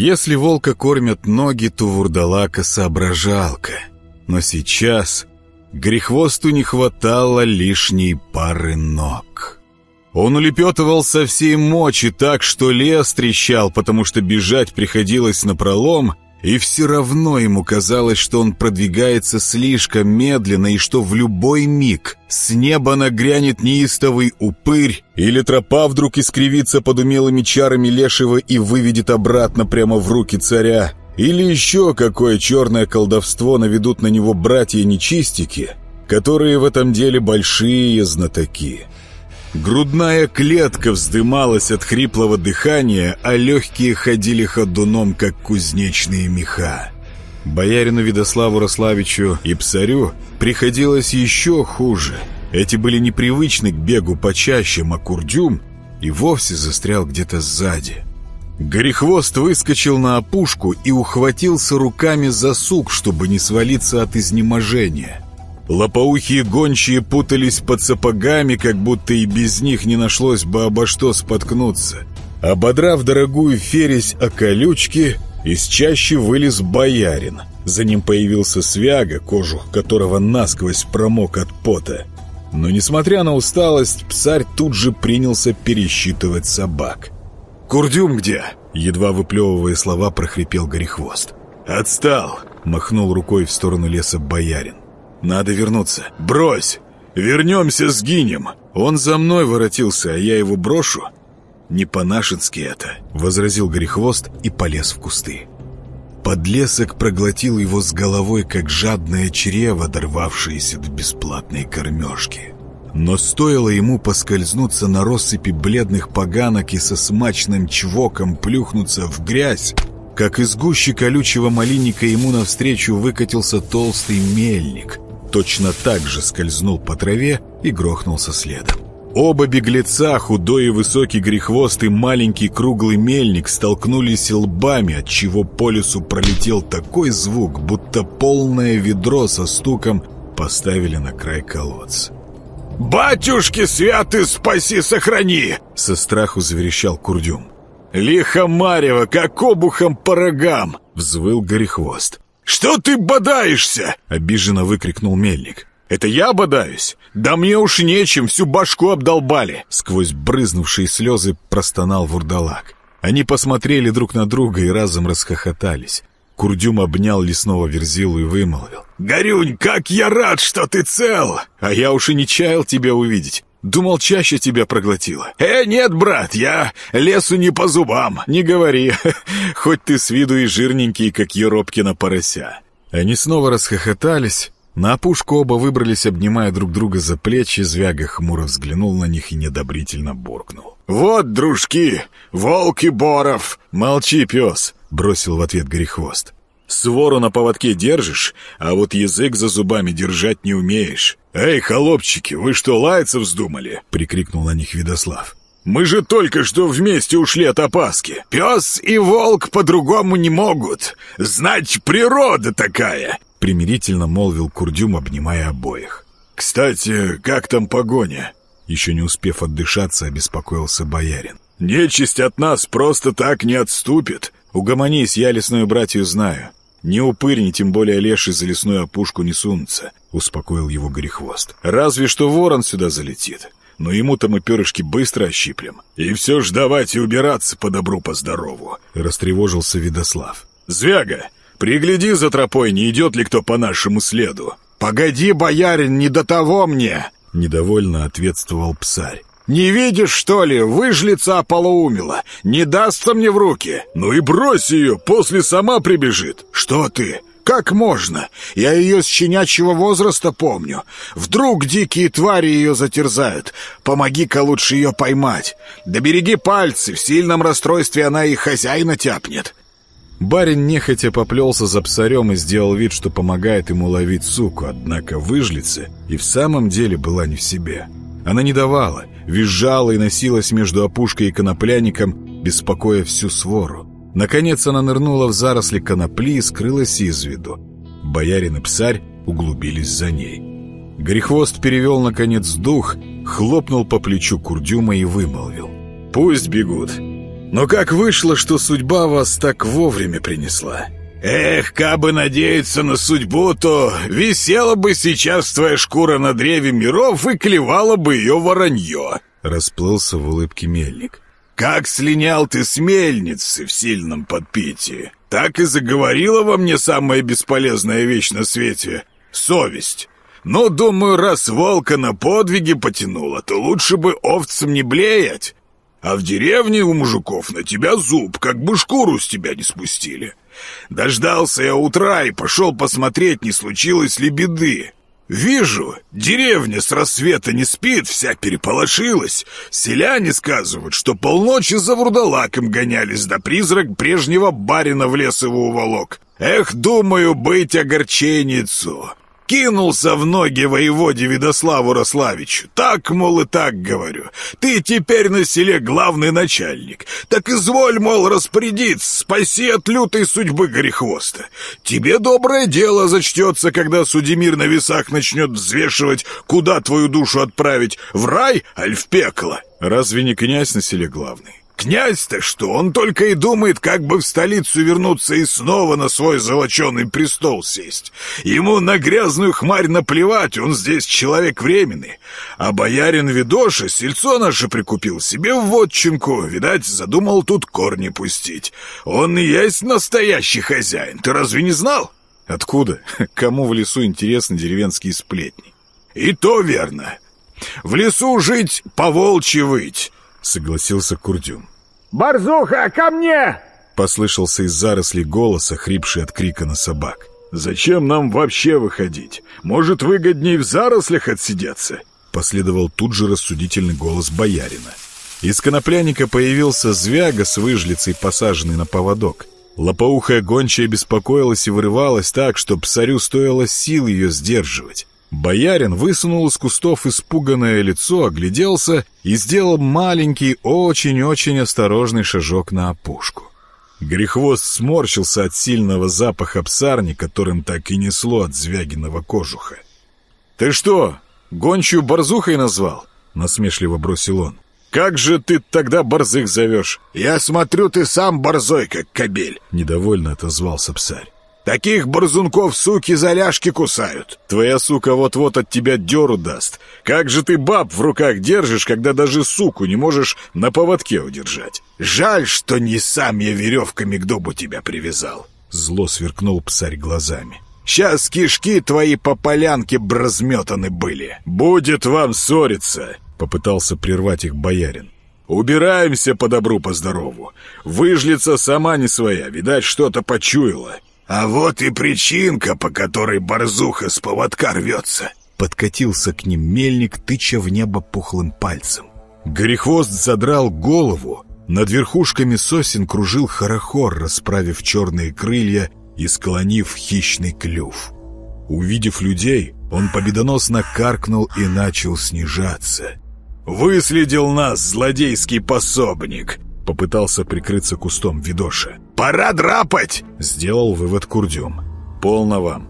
Если волка кормят ноги, то вурдалака соображалка. Но сейчас грехвосту не хватало лишней пары ног. Он улепетывал со всей мочи так, что лес трещал, потому что бежать приходилось напролом, и все равно ему казалось, что он продвигается слишком медленно и что в любой миг с неба нагрянет неистовый упырь или тропа вдруг искривится под умелыми чарами лешего и выведет обратно прямо в руки царя. Или еще какое черное колдовство наведут на него братья-нечистики, которые в этом деле большие знатоки. Грудная клетка вздымалась от хриплого дыхания, а легкие ходили ходуном, как кузнечные меха. Боярину Видославу Рославичу и Псарю приходилось еще хуже. Эти были непривычны к бегу почаще, а Курдюм и вовсе застрял где-то сзади. Горехвост выскочил на опушку и ухватился руками за сук, чтобы не свалиться от изнеможения. Лопоухие гончие путались под сапогами, как будто и без них не нашлось бы обо что споткнуться. Ободрав дорогую фересь о колючке, из чащи вылез боярин. За ним появился свяга, кожух которого насквозь промок от пота. Но, несмотря на усталость, псарь тут же принялся пересчитывать собак. «Курдюм где?» Едва выплевывая слова, прохрипел Горехвост. «Отстал!» — махнул рукой в сторону леса боярин. «Надо вернуться. Брось! Вернемся, сгинем! Он за мной воротился, а я его брошу?» «Не по-нашенски это», — возразил Горехвост и полез в кусты. Подлесок проглотил его с головой, как жадное чрево, дорвавшееся до бесплатной кормежки. Но стоило ему поскользнуться на россыпи бледных поганок и со смачным чвоком плюхнуться в грязь, как из гущи колючего малинника ему навстречу выкатился толстый мельник, точно так же скользнул по траве и грохнулся следом. Оба беглеца, худой и высокий грехвост и маленький круглый мельник, столкнулись лбами, от чего по лесу пролетел такой звук, будто полное ведро со стуком поставили на край колодца. «Батюшки святы, спаси, сохрани!» Со страху заверещал Курдюм. «Лихо Марева, как обухом по рогам!» Взвыл Горехвост. «Что ты бодаешься?» Обиженно выкрикнул Мельник. «Это я бодаюсь? Да мне уж нечем, всю башку обдолбали!» Сквозь брызнувшие слезы простонал вурдалак. Они посмотрели друг на друга и разом расхохотались. Курдюм обнял лесного верзилу и вымолвил. «Горюнь, как я рад, что ты цел! А я уж и не чаял тебя увидеть. Думал, чаще тебя проглотила. Э, нет, брат, я лесу не по зубам. Не говори, хоть ты с виду и жирненький, как Еропкина порося. Они снова расхохотались. На опушку оба выбрались, обнимая друг друга за плечи. Звяга хмуро взглянул на них и недобрительно буркнул. «Вот, дружки, волк и Боров!» «Молчи, пес!» — бросил в ответ Горехвост. Свору на поводке держишь, а вот язык за зубами держать не умеешь. «Эй, холопчики, вы что, лаяться вздумали?» — прикрикнул на них Видослав. «Мы же только что вместе ушли от опаски. Пес и волк по-другому не могут. Знать, природа такая!» — примирительно молвил Курдюм, обнимая обоих. «Кстати, как там погоня?» Еще не успев отдышаться, обеспокоился боярин. «Нечисть от нас просто так не отступит». «Угомонись, я лесную братью знаю. «Ни упырь, ни тем более леший за лесную опушку не сунутся», — успокоил его Горехвост. «Разве что ворон сюда залетит. Но ему-то мы перышки быстро ощиплем». «И все ж давайте убираться по добру, по здорову», — растревожился Видослав. «Звяга, пригляди за тропой, не идет ли кто по нашему следу». «Погоди, боярин, не до того мне!» — недовольно ответствовал псарь. «Не видишь, что ли, выжлица ополоумела? Не дастся мне в руки!» «Ну и брось ее, после сама прибежит!» «Что ты? Как можно? Я ее с щенячьего возраста помню. Вдруг дикие твари ее затерзают. Помоги-ка лучше ее поймать. Да береги пальцы, в сильном расстройстве она и хозяина тяпнет». Барин нехотя поплелся за псарем и сделал вид, что помогает ему ловить суку, однако выжлица и в самом деле была не в себе. Она не давала, визжала и носилась между опушкой и конопляником, беспокоя всю свору. Наконец она нырнула в заросли конопли и скрылась из виду. Боярин и псарь углубились за ней. Грехвост перевел, наконец, дух, хлопнул по плечу Курдюма и вымолвил. «Пусть бегут. Но как вышло, что судьба вас так вовремя принесла? Эх, кабы надеяться на судьбу, то висела бы сейчас твоя шкура на древе миров и клевала бы ее воронье. Расплылся в улыбке мельник. Как слинял ты с мельницы в сильном подпитии, так и заговорила во мне самая бесполезная вещь на свете — совесть. Но, думаю, раз волка на подвиги потянула, то лучше бы овцам не блеять. А в деревне у мужиков на тебя зуб, как бы шкуру с тебя не спустили. Дождался я утра и пошел посмотреть, не случилось ли беды. Вижу, деревня с рассвета не спит, вся переполошилась. Селяне сказывают, что полночи за вурдалаком гонялись, да призрак прежнего барина в лес его уволок. Эх, думаю, быть огорченницу. Кинулся в ноги воеводе Видославу Рославичу. Так, мол, и так говорю. Ты теперь на селе главный начальник. Так изволь, мол, распорядиться, спаси от лютой судьбы Горехвоста. Тебе доброе дело зачтется, когда Судемир на весах начнет взвешивать, куда твою душу отправить, в рай, аль в пекло. Разве не князь на селе главный? Князь-то что, он только и думает, как бы в столицу вернуться и снова на свой золоченый престол сесть. Ему на грязную хмарь наплевать, он здесь человек временный. А боярин Видоша сельцо наше прикупил себе в вотчинку, видать, задумал тут корни пустить. Он и есть настоящий хозяин, ты разве не знал? Откуда? Кому в лесу интересны деревенские сплетни? И то верно. В лесу жить, по волчьи выть. — согласился Курдюм. «Борзуха, ко мне!» — послышался из зарослей голоса, хрипший от крика на собак. «Зачем нам вообще выходить? Может, выгоднее в зарослях отсидеться?» Последовал тут же рассудительный голос боярина. Из конопляника появился звяга с выжлицей, посаженный на поводок. Лопоухая гончая беспокоилась и вырывалась так, что псарю стоило сил ее сдерживать. Боярин высунул из кустов испуганное лицо, огляделся и сделал маленький, очень-очень осторожный шажок на опушку. Грехвост сморщился от сильного запаха псарни, которым так и несло от звягиного кожуха. «Ты что, гончую борзухой назвал?» — насмешливо бросил он. «Как же ты тогда борзых зовешь?» «Я смотрю, ты сам борзой, как кобель!» — недовольно отозвался псарь. Таких борзунков суки за ляжки кусают. Твоя сука вот-вот от тебя дёру даст. Как же ты баб в руках держишь, когда даже суку не можешь на поводке удержать? Жаль, что не сам я веревками к дубу тебя привязал. Зло сверкнул псарь глазами. Сейчас кишки твои по полянке бразметаны были. Будет вам ссориться, попытался прервать их боярин. Убираемся по добру, по здорову. Выжлица сама не своя, видать, что-то почуяла. «А вот и причинка, по которой борзуха с поводка рвется!» Подкатился к ним мельник, тыча в небо пухлым пальцем. Горехвост задрал голову. Над верхушками сосен кружил хорохор, расправив черные крылья и склонив хищный клюв. Увидев людей, он победоносно каркнул и начал снижаться. «Выследил нас, злодейский пособник!» Попытался прикрыться кустом Видоша. «Пора драпать!» — сделал вывод Курдюм. «Полно вам.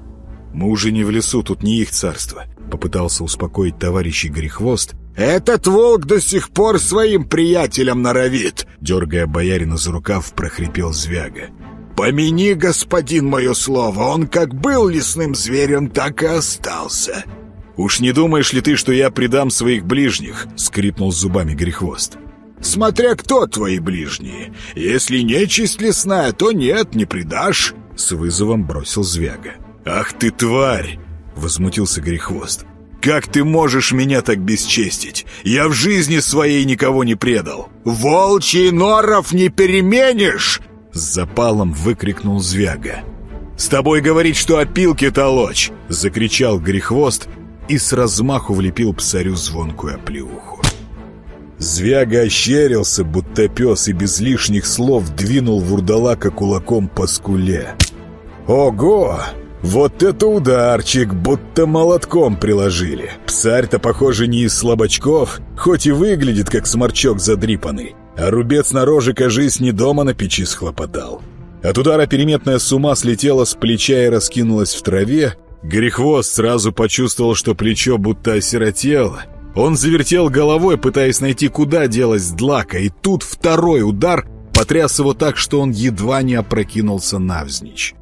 Мы уже не в лесу, тут не их царство», — попытался успокоить товарищей Грехвост. «Этот волк до сих пор своим приятелям норовит!» Дергая боярина за рукав, прохрипел Звяга. «Помяни, господин, мое слово, он как был лесным зверем, так и остался!» «Уж не думаешь ли ты, что я предам своих ближних?» — скрипнул зубами Грехвост. Смотря кто твои ближние. Если нечисть лесная, то нет, не предашь. С вызовом бросил Звяга. «Ах ты, тварь!» — возмутился Грехвост. «Как ты можешь меня так бесчестить? Я в жизни своей никого не предал!» «Волчий норов не переменишь!» С запалом выкрикнул Звяга. «С тобой говорить, что опилки толочь!» — закричал Грехвост и с размаху влепил псарю звонкую оплеуху. Звяга ощерился, будто пес, и без лишних слов двинул вурдалака кулаком по скуле. «Ого! Вот это ударчик, будто молотком приложили! Псарь-то, похоже, не из слабачков, хоть и выглядит, как сморчок задрипанный, а рубец на роже, кажись, не дома на печи схлопотал». От удара переметная с ума слетела с плеча и раскинулась в траве. Грехвост сразу почувствовал, что плечо будто осиротело — он завертел головой, пытаясь найти, куда делась длака, и тут второй удар потряс его так, что он едва не опрокинулся навзничь.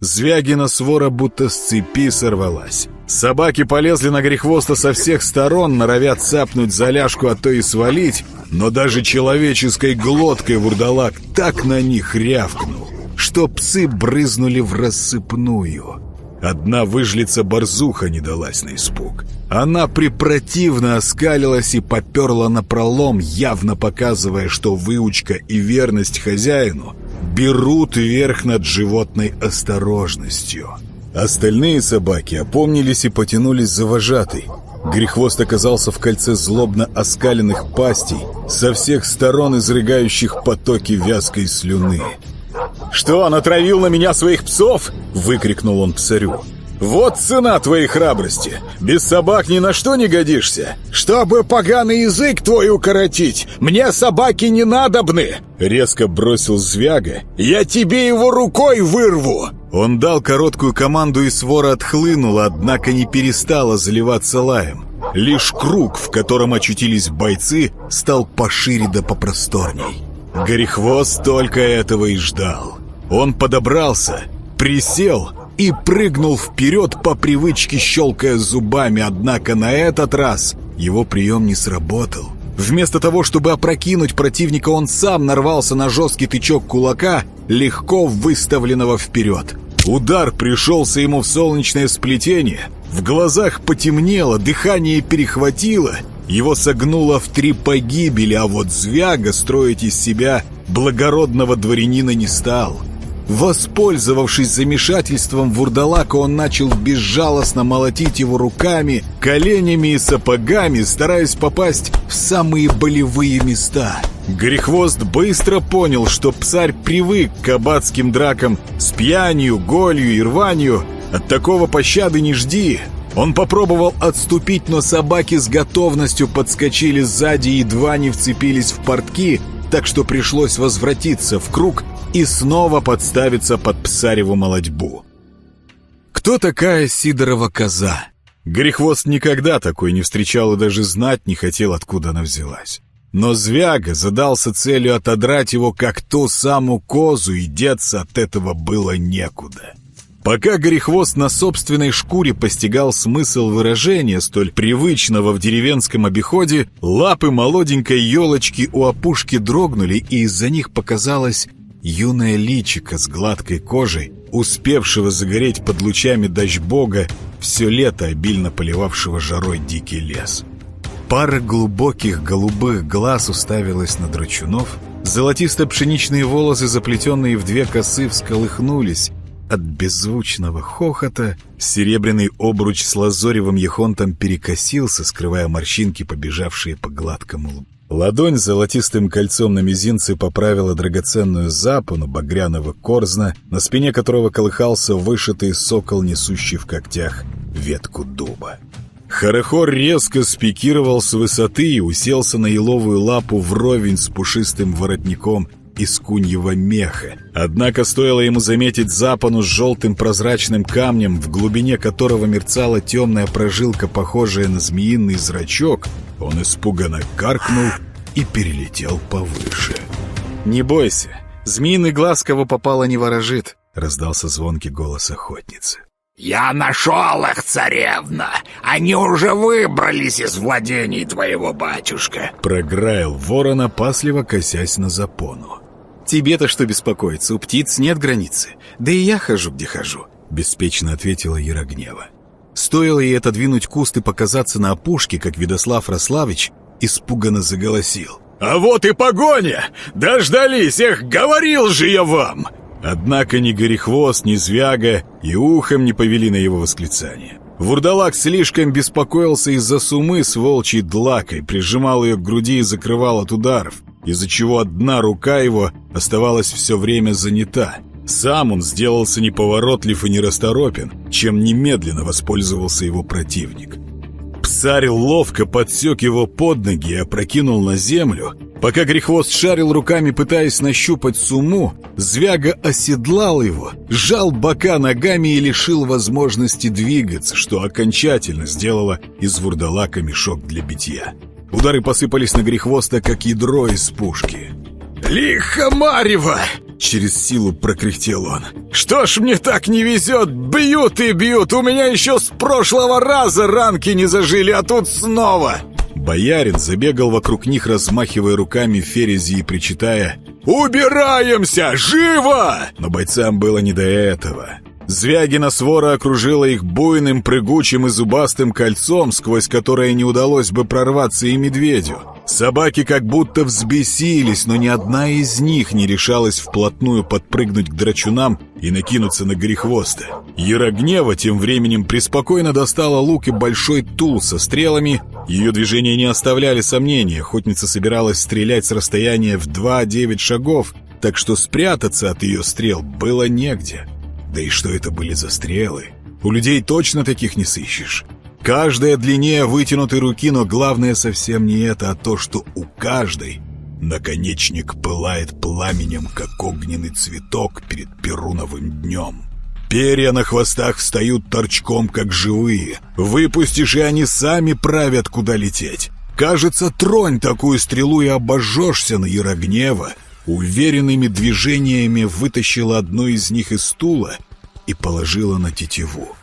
Звягина свора будто с цепи сорвалась. Собаки полезли на грехвоста со всех сторон, норовя цапнуть заляжку, а то и свалить, но даже человеческой глоткой вурдалак так на них рявкнул, что псы брызнули в рассыпную. Одна выжлица-борзуха не далась на испуг. Она препротивно оскалилась и поперла на пролом, явно показывая, что выучка и верность хозяину берут верх над животной осторожностью. Остальные собаки опомнились и потянулись за вожатой. Грехвост оказался в кольце злобно оскаленных пастей, со всех сторон изрыгающих потоки вязкой слюны. «Что, он отравил на меня своих псов?» — выкрикнул он псарю. «Вот цена твоей храбрости! Без собак ни на что не годишься! Чтобы поганый язык твой укоротить, мне собаки не надобны!» Резко бросил Звяга. «Я тебе его рукой вырву!» Он дал короткую команду, и свора отхлынула, однако не перестала заливаться лаем. Лишь круг, в котором очутились бойцы, стал пошире да попросторней. Горехвост только этого и ждал. Он подобрался, присел и прыгнул вперед по привычке, щелкая зубами, однако на этот раз его прием не сработал. Вместо того, чтобы опрокинуть противника, он сам нарвался на жесткий тычок кулака, легко выставленного вперед. Удар пришелся ему в солнечное сплетение, в глазах потемнело, дыхание перехватило, его согнуло в три погибели, а вот Звяга строить из себя благородного дворянина не стал. Воспользовавшись замешательством вурдалака, он начал безжалостно молотить его руками, коленями и сапогами, стараясь попасть в самые болевые места. Грехвост быстро понял, что псарь привык к кабацким дракам с пьянью, голью и рванью. От такого пощады не жди. Он попробовал отступить, но собаки с готовностью подскочили сзади и едва не вцепились в портки, так что пришлось возвратиться в круг и снова подставиться под псареву молодьбу. Кто такая Сидорова коза? Грехвост никогда такой не встречал и даже знать не хотел, откуда она взялась. Но Звяга задался целью отодрать его, как ту самую козу, и деться от этого было некуда. Пока Горехвост на собственной шкуре постигал смысл выражения, столь привычного в деревенском обиходе, лапы молоденькой елочки у опушки дрогнули, и из-за них показалось юное личико с гладкой кожей, успевшего загореть под лучами дождь-бога, все лето обильно поливавшего жарой дикий лес. Пара глубоких голубых глаз уставилась на драчунов, золотисто-пшеничные волосы, заплетенные в две косы, всколыхнулись, от беззвучного хохота серебряный обруч с лазоревым ехонтом перекосился, скрывая морщинки, побежавшие по гладкому лбу. Ладонь с золотистым кольцом на мизинце поправила драгоценную запону багряного корзна, на спине которого колыхался вышитый сокол, несущий в когтях ветку дуба. Харахор резко спикировал с высоты и уселся на еловую лапу вровень с пушистым воротником из куньего меха. Однако стоило ему заметить запану с желтым прозрачным камнем, в глубине которого мерцала темная прожилка, похожая на змеиный зрачок, он испуганно каркнул и перелетел повыше. «Не бойся, змеиный глаз, кого попало, не ворожит», — раздался звонкий голос охотницы. «Я нашел их, царевна! Они уже выбрались из владений твоего батюшка!» Програил ворона, пасливо косясь на запону. «Тебе-то что беспокоиться? У птиц нет границы. Да и я хожу, где хожу», — беспечно ответила Ярогнева. Стоило ей отодвинуть куст и показаться на опушке, как Видослав Рославич испуганно заголосил. «А вот и погоня! Дождались! Эх, говорил же я вам!» Однако ни Горехвост, ни Звяга и ухом не повели на его восклицание. Вурдалак слишком беспокоился из-за сумы с волчьей длакой, прижимал ее к груди и закрывал от ударов из-за чего одна рука его оставалась все время занята. Сам он сделался неповоротлив и нерасторопен, чем немедленно воспользовался его противник. Псарь ловко подсек его под ноги и опрокинул на землю. Пока Грехвост шарил руками, пытаясь нащупать суму, Звяга оседлал его, сжал бока ногами и лишил возможности двигаться, что окончательно сделало из вурдалака мешок для битья. Удары посыпались на грехвоста, как ядро из пушки. «Лихо Марева!» — через силу прокряхтел он. «Что ж мне так не везет? Бьют и бьют! У меня еще с прошлого раза ранки не зажили, а тут снова!» Боярин забегал вокруг них, размахивая руками ферези и причитая «Убираемся! Живо!» Но бойцам было не до этого. Звягина свора окружила их буйным, прыгучим и зубастым кольцом, сквозь которое не удалось бы прорваться и медведю. Собаки как будто взбесились, но ни одна из них не решалась вплотную подпрыгнуть к драчунам и накинуться на грехвоста. Ярогнева тем временем преспокойно достала лук и большой тул со стрелами. Ее движения не оставляли сомнений, охотница собиралась стрелять с расстояния в 2-9 шагов, так что спрятаться от ее стрел было негде. Да и что это были за стрелы? У людей точно таких не сыщешь. Каждая длиннее вытянутой руки, но главное совсем не это, а то, что у каждой наконечник пылает пламенем, как огненный цветок перед перуновым днем. Перья на хвостах встают торчком, как живые. Выпустишь, и они сами правят, куда лететь. Кажется, тронь такую стрелу и обожжешься на Ярогнева, уверенными движениями вытащила одну из них из стула и положила на тетиву.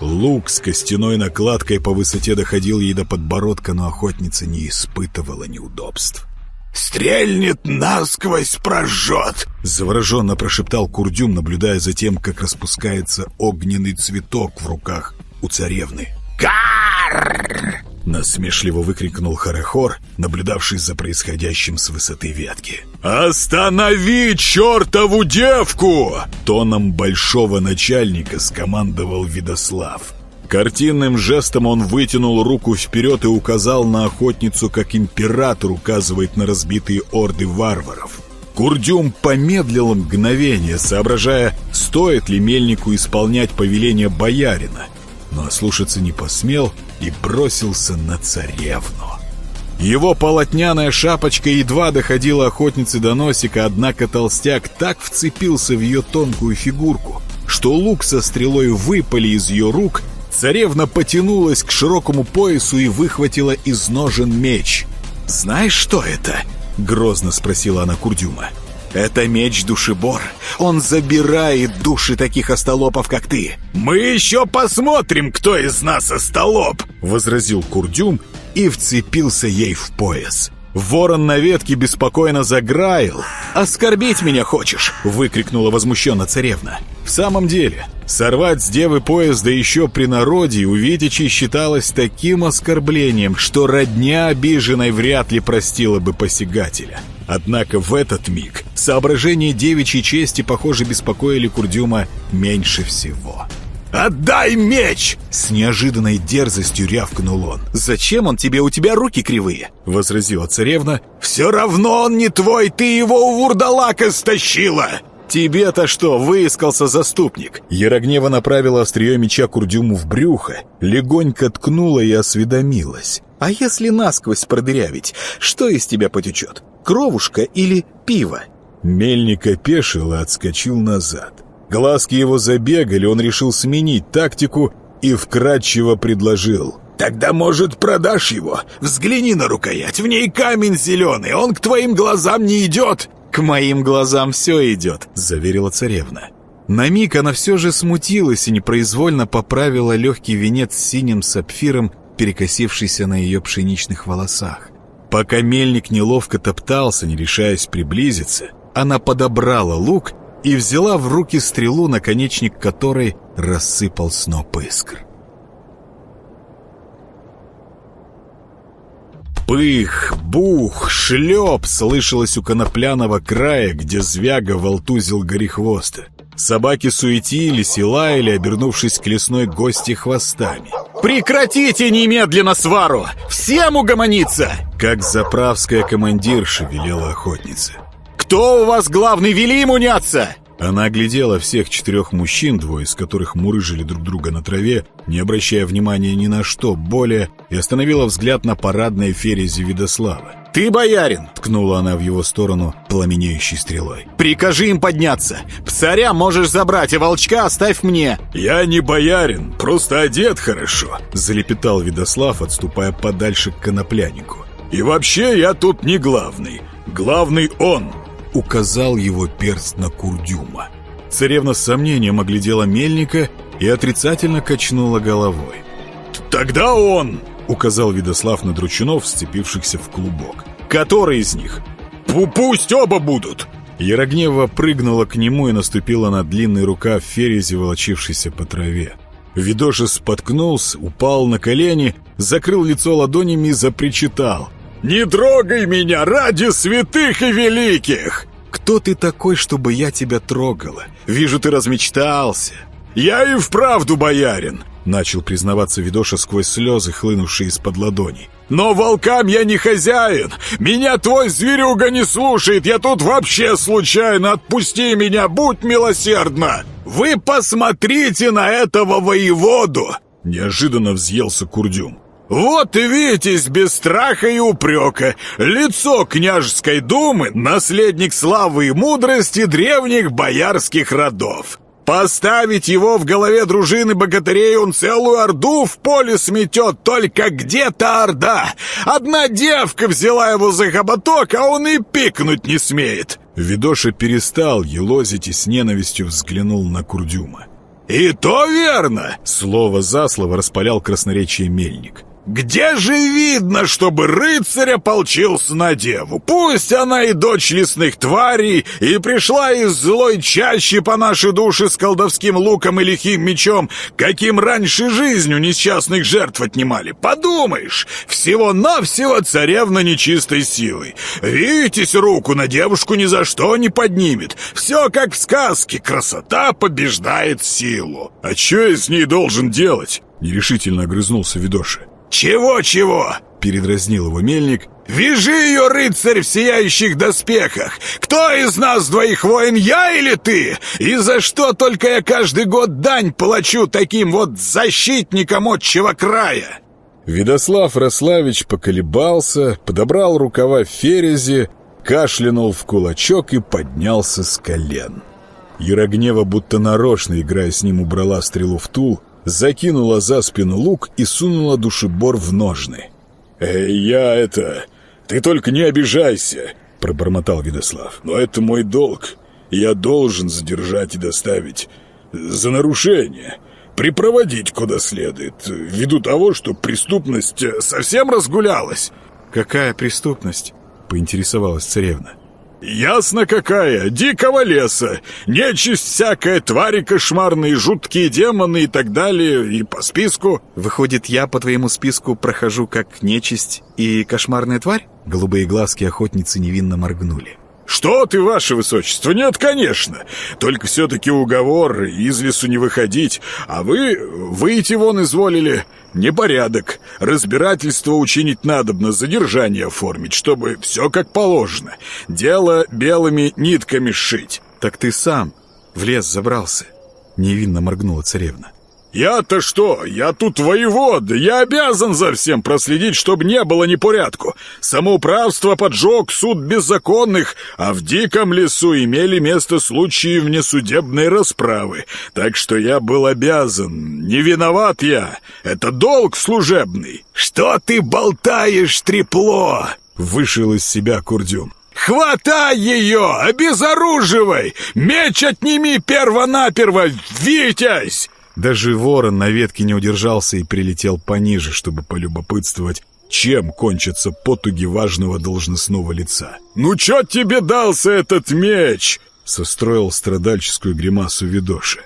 Лук с костяной накладкой по высоте доходил ей до подбородка, но охотница не испытывала неудобств. «Стрельнет насквозь, прожжет!» Завороженно прошептал Курдюм, наблюдая за тем, как распускается огненный цветок в руках у царевны. «Карр!» Насмешливо выкрикнул Харахор, наблюдавший за происходящим с высоты ветки. «Останови чертову девку!» Тоном большого начальника скомандовал Видослав. Картинным жестом он вытянул руку вперед и указал на охотницу, как император указывает на разбитые орды варваров. Курдюм помедлил мгновение, соображая, стоит ли мельнику исполнять повеление боярина, но ослушаться не посмел и бросился на царевну. Его полотняная шапочка едва доходила охотнице до носика, однако толстяк так вцепился в ее тонкую фигурку, что лук со стрелой выпали из ее рук, царевна потянулась к широкому поясу и выхватила из ножен меч. «Знаешь, что это?» — грозно спросила она Курдюма. «Это меч-душебор. Он забирает души таких остолопов, как ты». «Мы еще посмотрим, кто из нас остолоп!» — возразил Курдюм и вцепился ей в пояс. Ворон на ветке беспокойно заграил. «Оскорбить меня хочешь?» — выкрикнула возмущенно царевна. В самом деле, сорвать с девы пояс, да еще при народе у Витичей считалось таким оскорблением, что родня обиженной вряд ли простила бы посягателя. Однако в этот миг соображения девичьей чести, похоже, беспокоили Курдюма меньше всего. «Отдай меч!» С неожиданной дерзостью рявкнул он. «Зачем он тебе? У тебя руки кривые!» Возразила царевна. «Все равно он не твой! Ты его у вурдалака стащила!» «Тебе-то что, выискался заступник?» Ярогнева направила острие меча Курдюму в брюхо, легонько ткнула и осведомилась. «А если насквозь продырявить, что из тебя потечет? Кровушка или пиво?» Мельник опешил и отскочил назад. Глазки его забегали, он решил сменить тактику и вкратчиво предложил. «Тогда, может, продашь его? Взгляни на рукоять, в ней камень зеленый, он к твоим глазам не идет!» «К моим глазам все идет», — заверила царевна. На миг она все же смутилась и непроизвольно поправила легкий венец с синим сапфиром, перекосившийся на ее пшеничных волосах. Пока мельник неловко топтался, не решаясь приблизиться, она подобрала лук и взяла в руки стрелу, наконечник которой рассыпал сноп искр. Пых, бух, шлеп слышалось у конопляного края, где звяга волтузил горехвоста. Собаки суетились и лаяли, обернувшись к лесной гости хвостами. «Прекратите немедленно свару! Всем угомониться!» Как заправская командирша велела охотница. «Кто у вас главный? Вели ему уняться!» Она оглядела всех четырех мужчин, двое из которых мурыжили друг друга на траве, не обращая внимания ни на что более, и остановила взгляд на парадной ферезе Видослава. «Ты боярин!» — ткнула она в его сторону пламенеющей стрелой. «Прикажи им подняться! Псаря можешь забрать, а волчка оставь мне!» «Я не боярин, просто одет хорошо!» — залепетал Видослав, отступая подальше к коноплянику. И вообще я тут не главный. Главный он!» Указал его перст на Курдюма. Царевна с сомнением оглядела мельника и отрицательно качнула головой. «Тогда он!» — указал Видослав на дручунов, сцепившихся в клубок. «Который из них? Пу Пусть оба будут!» Ярогнева прыгнула к нему и наступила на длинный рукав ферези, волочившийся по траве. Видоша споткнулся, упал на колени, закрыл лицо ладонями и запричитал. «Не трогай меня ради святых и великих!» «Кто ты такой, чтобы я тебя трогала? Вижу, ты размечтался!» «Я и вправду боярин!» Начал признаваться Видоша сквозь слезы, хлынувшие из-под ладоней. «Но волкам я не хозяин! Меня твой зверюга не слушает! Я тут вообще случайно! Отпусти меня, будь милосердна! Вы посмотрите на этого воеводу!» Неожиданно взъелся Курдюм. «Вот и видитесь без страха и упрека! Лицо княжеской думы, наследник славы и мудрости древних боярских родов! Поставить его в голове дружины богатырей он целую орду в поле сметет, только где-то орда. Одна девка взяла его за хоботок, а он и пикнуть не смеет. Видоша перестал елозить и с ненавистью взглянул на Курдюма. «И то верно!» Слово за слово распалял красноречие мельник. Где же видно, чтобы рыцарь ополчился на деву? Пусть она и дочь лесных тварей, и пришла из злой чащи по нашей душе с колдовским луком и лихим мечом, каким раньше жизнь у несчастных жертв отнимали. Подумаешь, всего-навсего царевна нечистой силой. Витязь руку на девушку ни за что не поднимет. Все как в сказке, красота побеждает силу. А что я с ней должен делать? Нерешительно огрызнулся Видоши. «Чего-чего?» — передразнил его мельник. «Вяжи ее, рыцарь в сияющих доспехах! Кто из нас двоих воин, я или ты? И за что только я каждый год дань плачу таким вот защитникам отчего края?» Видослав Рославич поколебался, подобрал рукава ферези, кашлянул в кулачок и поднялся с колен. Ярогнева, будто нарочно, играя с ним, убрала стрелу в тул, закинула за спину лук и сунула душебор в ножны. «Эй, я это... Ты только не обижайся!» — пробормотал Видослав. «Но это мой долг. Я должен задержать и доставить за нарушение, припроводить куда следует, ввиду того, что преступность совсем разгулялась». «Какая преступность?» — поинтересовалась царевна. «Ясно какая! Дикого леса! Нечисть всякая, твари кошмарные, жуткие демоны и так далее, и по списку!» «Выходит, я по твоему списку прохожу как нечисть и кошмарная тварь?» Голубые глазки охотницы невинно моргнули. «Что ты, ваше высочество? Нет, конечно. Только все-таки уговор, из лесу не выходить. А вы выйти вон изволили. Непорядок. Разбирательство учинить надобно, задержание оформить, чтобы все как положено. Дело белыми нитками сшить». «Так ты сам в лес забрался?» Невинно моргнула царевна. «Я-то что? Я тут воевод. Я обязан за всем проследить, чтобы не было непорядку. Самоуправство, поджог, суд беззаконных, а в диком лесу имели место случаи внесудебной расправы. Так что я был обязан. Не виноват я. Это долг служебный». «Что ты болтаешь, трепло?» — вышел из себя Курдюм. «Хватай ее! Обезоруживай! Меч отними перво-наперво, Витязь!» Даже ворон на ветке не удержался и прилетел пониже, чтобы полюбопытствовать, чем кончатся потуги важного должностного лица. «Ну чё тебе дался этот меч?» — состроил страдальческую гримасу Видоши.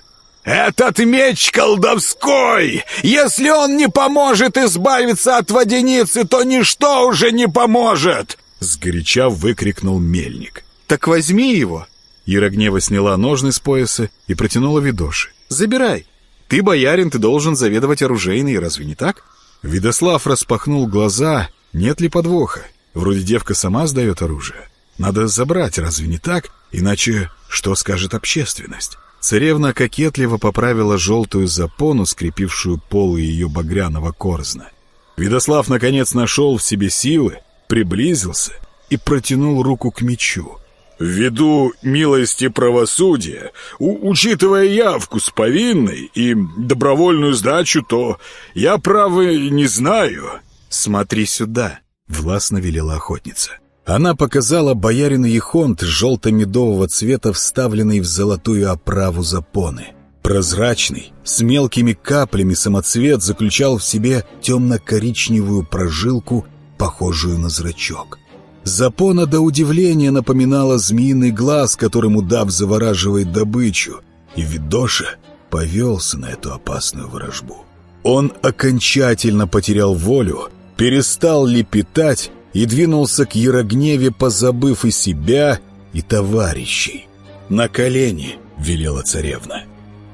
«Этот меч колдовской! Если он не поможет избавиться от водяницы, то ничто уже не поможет!» Сгоряча выкрикнул мельник. «Так возьми его!» Ярогнева сняла ножны с пояса и протянула Видоши. «Забирай!» Ты боярин, ты должен заведовать оружейной, разве не так? Видослав распахнул глаза. Нет ли подвоха? Вроде девка сама сдает оружие. Надо забрать, разве не так? Иначе что скажет общественность? Царевна кокетливо поправила желтую запону, скрепившую полы ее багряного корзна. Видослав, наконец, нашел в себе силы, приблизился и протянул руку к мечу. Ввиду милости правосудия, учитывая явку с повинной и добровольную сдачу, то я, право, не знаю. Смотри сюда. — властно велела охотница. Она показала боярину Ехонт желто-медового цвета, вставленный в золотую оправу запоны. Прозрачный, с мелкими каплями самоцвет заключал в себе темно-коричневую прожилку, похожую на зрачок. Запона до удивления напоминала змеиный глаз, которым удав завораживает добычу, и Видоша повелся на эту опасную ворожбу. Он окончательно потерял волю, перестал лепетать и двинулся к Ярогневе, позабыв и себя, и товарищей. «На колени!» — велела царевна.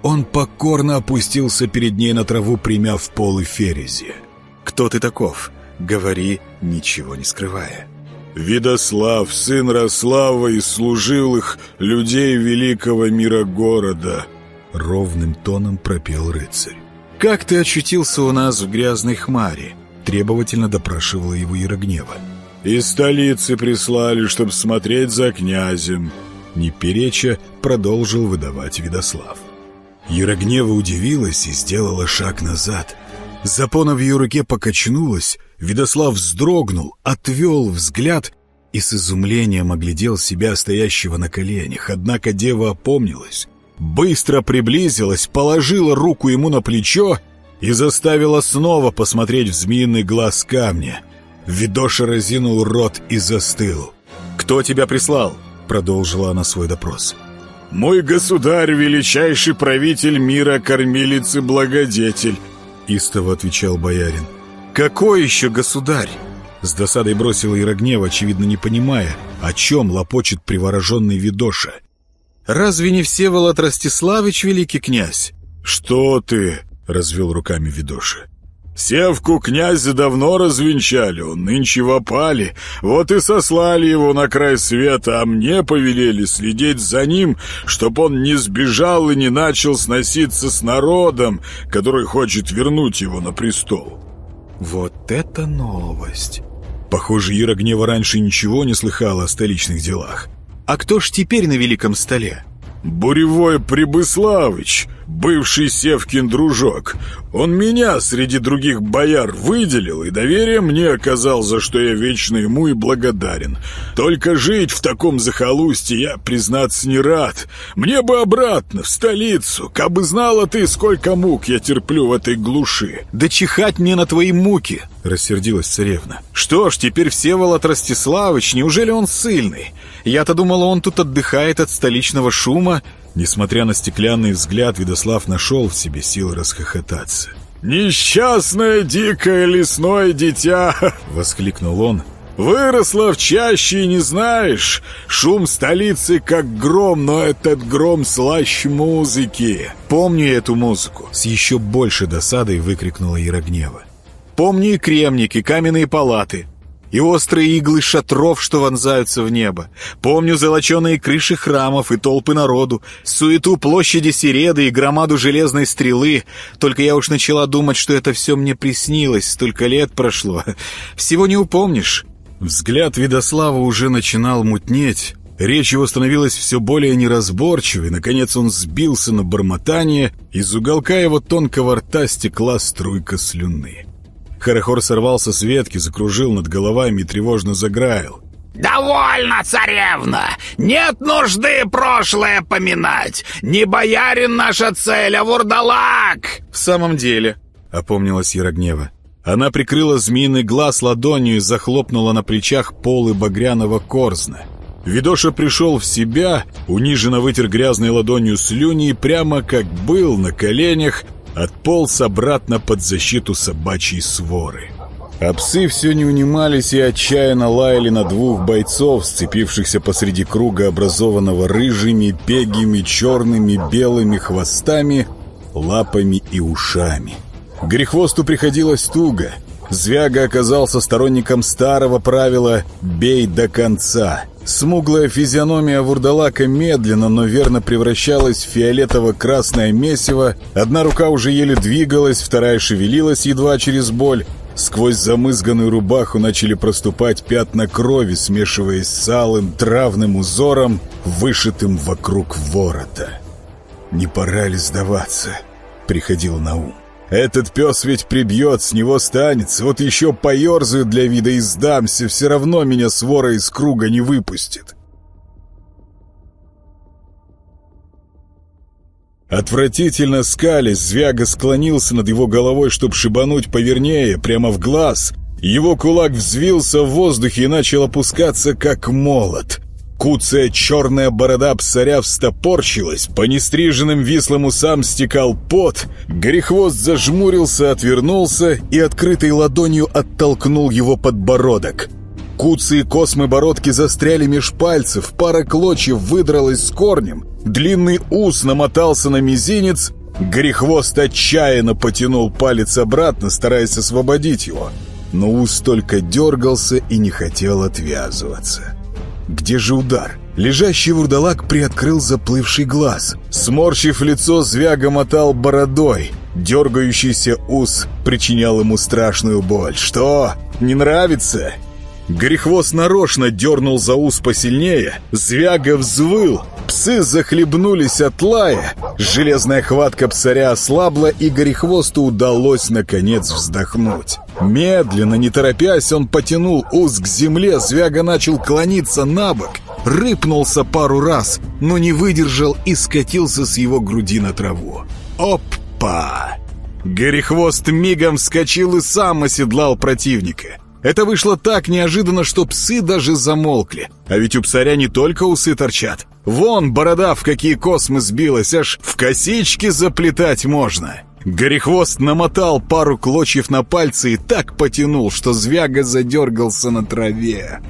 Он покорно опустился перед ней на траву, примяв полы ферези. «Кто ты таков?» «Говори, ничего не скрывая». «Видослав, сын Рослава и служилых людей великого мира города», — ровным тоном пропел рыцарь. «Как ты очутился у нас в грязной хмаре?» — требовательно допрашивала его Ярогнева. «Из столицы прислали, чтобы смотреть за князем», — не переча продолжил выдавать Видослав. Ярогнева удивилась и сделала шаг назад. Запона в ее руке покачнулась, Видослав вздрогнул, отвел взгляд и с изумлением оглядел себя, стоящего на коленях. Однако дева опомнилась, быстро приблизилась, положила руку ему на плечо и заставила снова посмотреть в змеиный глаз камня. Видоша разинул рот и застыл. «Кто тебя прислал?» — продолжила она свой допрос. «Мой государь, величайший правитель мира, кормилец и благодетель», — истово отвечал боярин. «Какой еще государь?» С досадой бросил Ирогнев, очевидно не понимая, о чем лопочет привороженный Видоша. «Разве не Всеволод Ростиславич великий князь?» «Что ты?» — развел руками Видоша. Севку князя давно развенчали, он нынче в опале. Вот и сослали его на край света, а мне повелели следить за ним, чтоб он не сбежал и не начал сноситься с народом, который хочет вернуть его на престол. Вот это новость! Похоже, Ира Гнева раньше ничего не слыхала о столичных делах. А кто ж теперь на великом столе? Буревой Прибыславыч, бывший Севкин дружок. Он меня среди других бояр выделил и доверие мне оказал, за что я вечно ему и благодарен. Только жить в таком захолустье я, признаться, не рад. Мне бы обратно, в столицу. Кабы знала ты, сколько мук я терплю в этой глуши. Да чихать мне на твои муки, рассердилась царевна. Что ж, теперь Всеволод Ростиславыч, неужели он сильный? Я-то думала, он тут отдыхает от столичного шума. Несмотря на стеклянный взгляд, Видослав нашел в себе силы расхохотаться. «Несчастное дикое лесное дитя!» — воскликнул он. «Выросла в чаще и не знаешь. Шум столицы как гром, но этот гром слаще музыки». «Помню эту музыку!» — с еще большей досадой выкрикнула Ярогнева. «Помню и кремники, каменные палаты и острые иглы шатров, что вонзаются в небо. Помню золоченые крыши храмов и толпы народу, суету площади Середы и громаду железной стрелы. Только я уж начала думать, что это все мне приснилось, столько лет прошло. Всего не упомнишь». Взгляд Видослава уже начинал мутнеть, Речь его становилась все более неразборчивой, наконец он сбился на бормотание, из уголка его тонкого рта стекла струйка слюны. Хорохор сорвался с ветки, закружил над головами и тревожно заграил. «Довольно, царевна! Нет нужды прошлое поминать! Не боярин наша цель, а вурдалак!» «В самом деле», — опомнилась Ярогнева. Она прикрыла змеиный глаз ладонью и захлопнула на плечах полы багряного корзна. Видоша пришел в себя, униженно вытер грязной ладонью слюни и прямо как был на коленях, отполз обратно под защиту собачьей своры. А псы все не унимались и отчаянно лаяли на двух бойцов, сцепившихся посреди круга, образованного рыжими, пегими, черными, белыми хвостами, лапами и ушами. Грехвосту приходилось туго. Звяга оказался сторонником старого правила «бей до конца», Смуглая физиономия вурдалака медленно, но верно превращалась в фиолетово-красное месиво. Одна рука уже еле двигалась, вторая шевелилась едва через боль. Сквозь замызганную рубаху начали проступать пятна крови, смешиваясь с алым травным узором, вышитым вокруг ворота. «Не пора ли сдаваться?» — приходил на ум. Этот пес ведь прибьет, с него станется. Вот еще поерзаю для вида и сдамся. Все равно меня свора из круга не выпустит. Отвратительно скалясь, Звяга склонился над его головой, чтобы шибануть повернее, прямо в глаз. Его кулак взвился в воздухе и начал опускаться, как молот. Куцая черная борода псаря встопорчилась, по нестриженным вислым усам стекал пот, Горехвост зажмурился, отвернулся и открытой ладонью оттолкнул его подбородок. Куцые космы бородки застряли меж пальцев, пара клочьев выдралась с корнем, длинный ус намотался на мизинец, Горехвост отчаянно потянул палец обратно, стараясь освободить его, но ус только дергался и не хотел отвязываться. Где же удар? Лежащий вурдалак приоткрыл заплывший глаз. Сморщив лицо, звяга мотал бородой. Дергающийся ус причинял ему страшную боль. «Что? Не нравится?» Грехвост нарочно дернул за ус посильнее, Звяга взвыл, псы захлебнулись от лая, железная хватка псаря ослабла, и Горехвосту удалось, наконец, вздохнуть. Медленно, не торопясь, он потянул ус к земле, Звяга начал клониться на бок, рыпнулся пару раз, но не выдержал и скатился с его груди на траву. Опа! Горехвост мигом вскочил и сам оседлал противника. Это вышло так неожиданно, что псы даже замолкли. А ведь у псаря не только усы торчат. Вон борода в какие космы сбилась, аж в косички заплетать можно. Горехвост намотал пару клочьев на пальцы и так потянул, что звяга задергался на траве.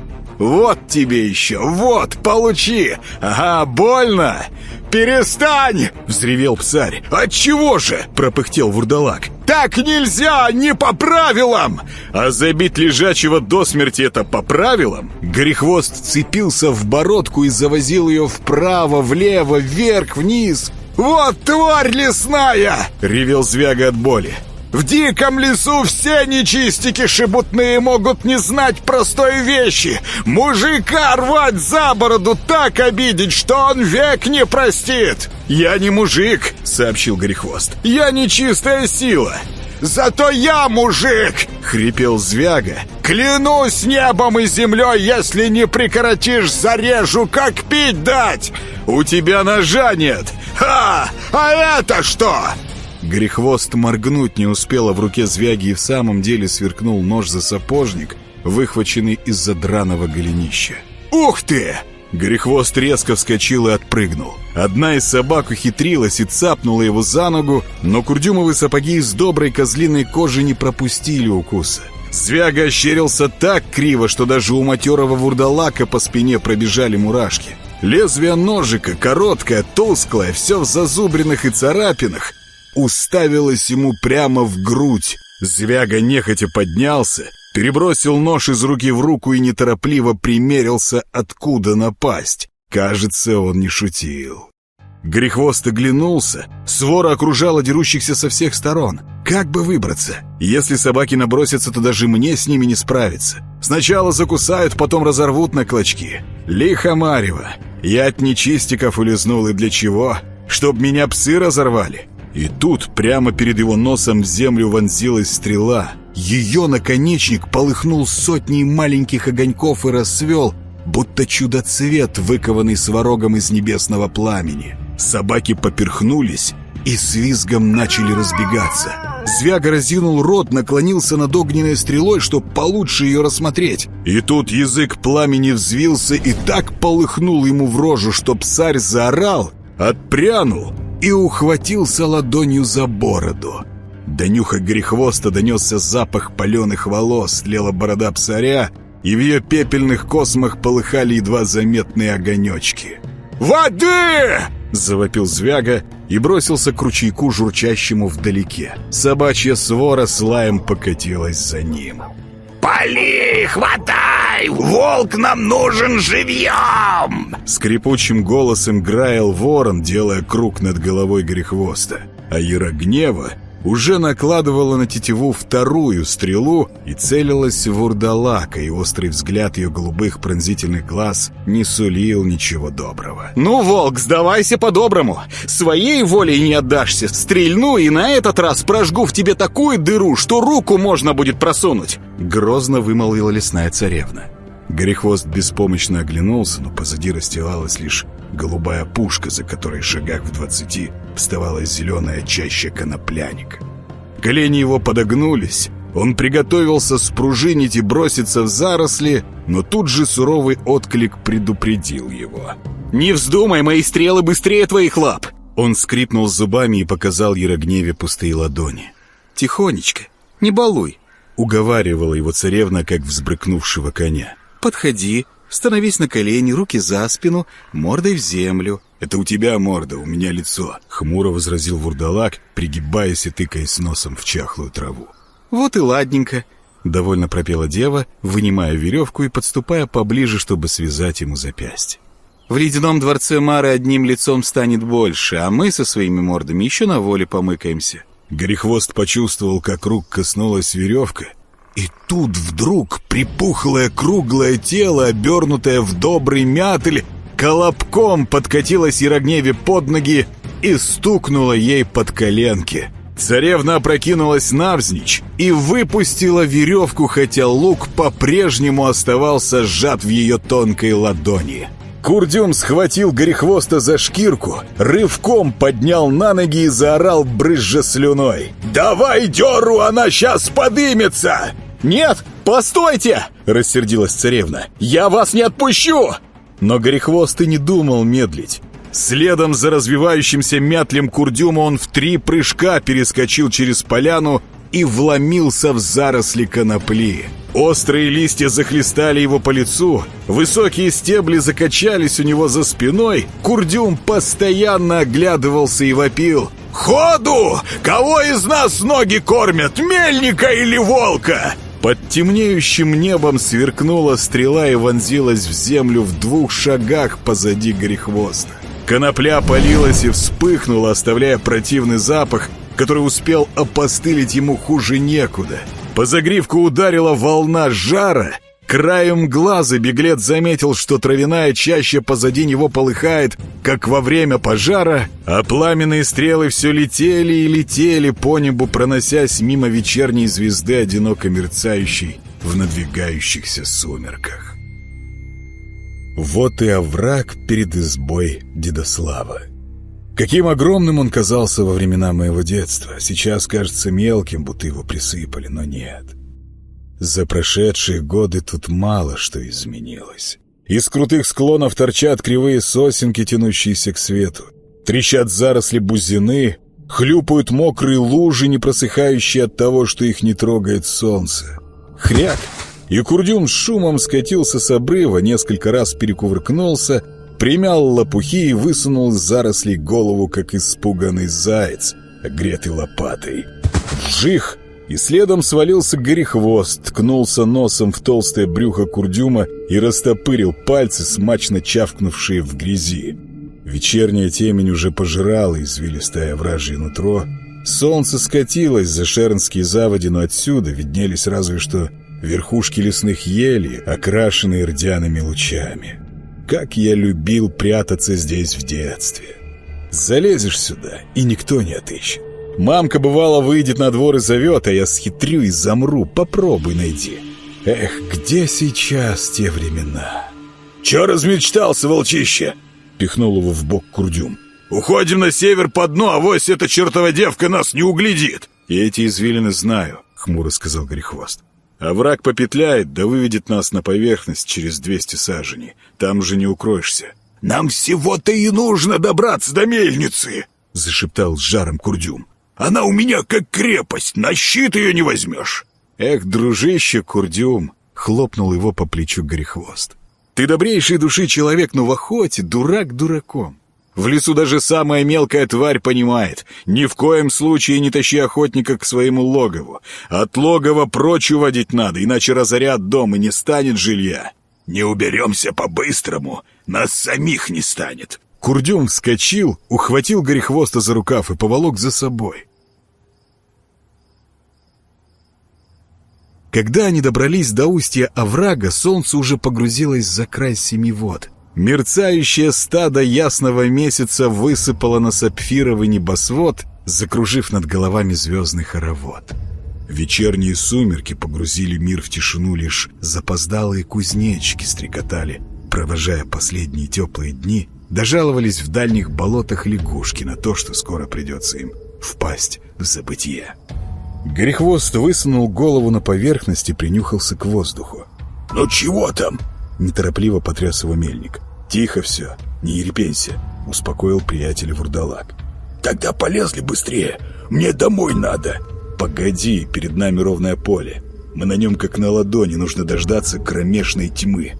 «Вот тебе еще! Вот, получи! Ага, больно! Перестань!» — взревел псарь. «Отчего же?» — пропыхтел вурдалак. «Так нельзя! Не по правилам!» «А забить лежачего до смерти — это по правилам?» Горехвост цепился в бородку и завозил ее вправо, влево, вверх, вниз. «Вот тварь лесная!» — ревел Звяга от боли. В диком лесу все нечистики шебутные могут не знать простой вещи. Мужика рвать за бороду так обидеть, что он век не простит. «Я не мужик», — сообщил Горехвост. «Я не чистая сила». «Зато я мужик!» — хрипел Звяга. «Клянусь небом и землей, если не прекратишь, зарежу, как пить дать! У тебя ножа нет! Ха! А это что?» Грехвост моргнуть не успела в руке Звяги и в самом деле сверкнул нож за сапожник, выхваченный из-за драного голенища. «Ух ты!» Грехвост резко вскочил и отпрыгнул. Одна из собак ухитрилась и цапнула его за ногу, но курдюмовые сапоги из доброй козлиной кожи не пропустили укуса. Звяга ощерился так криво, что даже у матерого вурдалака по спине пробежали мурашки. Лезвие ножика, короткое, тусклое, все в зазубринах и царапинах, уставилась ему прямо в грудь. Звяга нехотя поднялся, перебросил нож из руки в руку и неторопливо примерился, откуда напасть. Кажется, он не шутил. Грехвост оглянулся. Свора окружала дерущихся со всех сторон. Как бы выбраться? Если собаки набросятся, то даже мне с ними не справиться. Сначала закусают, потом разорвут на клочки. Лихо Марева. Я от нечистиков улизнул, и для чего? Чтоб меня псы разорвали? И тут прямо перед его носом в землю вонзилась стрела. Ее наконечник полыхнул сотней маленьких огоньков и расцвел, будто чудо-цвет, выкованный сварогом из небесного пламени. Собаки поперхнулись и с визгом начали разбегаться. Звяга разинул рот, наклонился над огненной стрелой, чтобы получше ее рассмотреть. И тут язык пламени взвился и так полыхнул ему в рожу, что псарь заорал, отпрянул и ухватился ладонью за бороду. До нюха грехвоста донесся запах паленых волос, тлела борода псаря, и в ее пепельных космах полыхали едва заметные огонечки. «Воды!» — завопил Звяга и бросился к ручейку, журчащему вдалеке. Собачья свора с лаем покатилась за ним. «Пали! Хватай! Волк нам нужен живьем!» Скрипучим голосом граил ворон, делая круг над головой грехвоста. А Ярогнева уже накладывала на тетиву вторую стрелу и целилась в урдалака, и острый взгляд ее голубых пронзительных глаз не сулил ничего доброго. «Ну, волк, сдавайся по-доброму! Своей волей не отдашься! Стрельну и на этот раз прожгу в тебе такую дыру, что руку можно будет просунуть!» Грозно вымолвила лесная царевна. Горехвост беспомощно оглянулся, но позади расстилалась лишь голубая пушка, за которой шагах в двадцати вставала зеленая чаща конопляника. Колени его подогнулись, он приготовился спружинить и броситься в заросли, но тут же суровый отклик предупредил его. «Не вздумай, мои стрелы быстрее твоих лап!» Он скрипнул зубами и показал Ярогневе пустые ладони. «Тихонечко, не балуй!» Уговаривала его царевна, как взбрыкнувшего коня. Подходи, становись на колени, руки за спину, мордой в землю. Это у тебя морда, у меня лицо, хмуро возразил вурдалак, пригибаясь и тыкаясь носом в чахлую траву. Вот и ладненько, довольно пропела дева, вынимая веревку и подступая поближе, чтобы связать ему запястье. В ледяном дворце Мары одним лицом станет больше, а мы со своими мордами еще на воле помыкаемся. Горехвост почувствовал, как рук коснулась веревка, и тут вдруг припухлое круглое тело, обернутое в добрый мятель, колобком подкатилось Ярогневе под ноги и стукнуло ей под коленки. Царевна опрокинулась навзничь и выпустила веревку, хотя лук по-прежнему оставался сжат в ее тонкой ладони. Курдюм схватил Горехвоста за шкирку, рывком поднял на ноги и заорал, брызжа слюной. «Давай деру, она сейчас подымется!» «Нет, постойте!» — рассердилась царевна. «Я вас не отпущу!» Но Горехвост и не думал медлить. Следом за развивающимся мятлем Курдюма он в три прыжка перескочил через поляну и вломился в заросли конопли. Острые листья захлестали его по лицу, высокие стебли закачались у него за спиной, Курдюм постоянно оглядывался и вопил. «Ходу! Кого из нас ноги кормят, мельника или волка?» Под темнеющим небом сверкнула стрела и вонзилась в землю в двух шагах позади Горехвоста. Конопля полилась и вспыхнула, оставляя противный запах, который успел опостылить ему хуже некуда. По загривку ударила волна жара. Краем глаза беглец заметил, что травяная чаще позади него полыхает, как во время пожара, а пламенные стрелы все летели и летели по небу, проносясь мимо вечерней звезды, одиноко мерцающей в надвигающихся сумерках. Вот и овраг перед избой Дедослава. Каким огромным он казался во времена моего детства. Сейчас кажется мелким, будто его присыпали, но нет. За прошедшие годы тут мало что изменилось. Из крутых склонов торчат кривые сосенки, тянущиеся к свету. Трещат заросли бузины, хлюпают мокрые лужи, не просыхающие от того, что их не трогает солнце. Хряк! И Курдюм с шумом скатился с обрыва, несколько раз перекувыркнулся, примял лопухи и высунул из зарослей голову, как испуганный заяц, огретый лопатой. Вжих! И следом свалился горехвост, ткнулся носом в толстое брюхо курдюма и растопырил пальцы, смачно чавкнувшие в грязи. Вечерняя темень уже пожирала извилистое вражье нутро. Солнце скатилось за шернские заводи, но отсюда виднелись разве что верхушки лесных елей, окрашенные рдяными лучами. Как я любил прятаться здесь в детстве. Залезешь сюда, и никто не отыщет. Мамка, бывало, выйдет на двор и зовет, а я схитрю и замру. Попробуй найди. Эх, где сейчас те времена? «Че размечтался, волчище?» Пихнул его в бок Курдюм. «Уходим на север по дну, а вось эта чертова девка нас не углядит!» «Я эти извилины знаю», — хмуро сказал Горехвост. А враг попетляет, да выведет нас на поверхность через двести саженей. Там же не укроешься. «Нам всего-то и нужно добраться до мельницы!» — зашептал с жаром Курдюм. «Она у меня как крепость, на щит ее не возьмешь!» «Эх, дружище Курдюм!» — хлопнул его по плечу Горехвост. «Ты добрейший души человек, но в охоте дурак дураком. В лесу даже самая мелкая тварь понимает. Ни в коем случае не тащи охотника к своему логову. От логова прочь уводить надо, иначе разорят дом и не станет жилья. Не уберемся по-быстрому, нас самих не станет. Курдюм вскочил, ухватил горехвоста за рукав и поволок за собой. Когда они добрались до устья оврага, солнце уже погрузилось за край семи вод — Мерцающее стадо ясного месяца высыпало на сапфировый небосвод, закружив над головами звездный хоровод. Вечерние сумерки погрузили мир в тишину, лишь запоздалые кузнечки стрекотали, провожая последние теплые дни, дожаловались в дальних болотах лягушки на то, что скоро придется им впасть в забытие. Горехвост высунул голову на поверхность и принюхался к воздуху. «Ну чего там?» Неторопливо потряс его мельник. «Тихо все, не ерепенься», — успокоил приятеля вурдалак. «Тогда полезли быстрее, мне домой надо». «Погоди, перед нами ровное поле. Мы на нем как на ладони, нужно дождаться кромешной тьмы».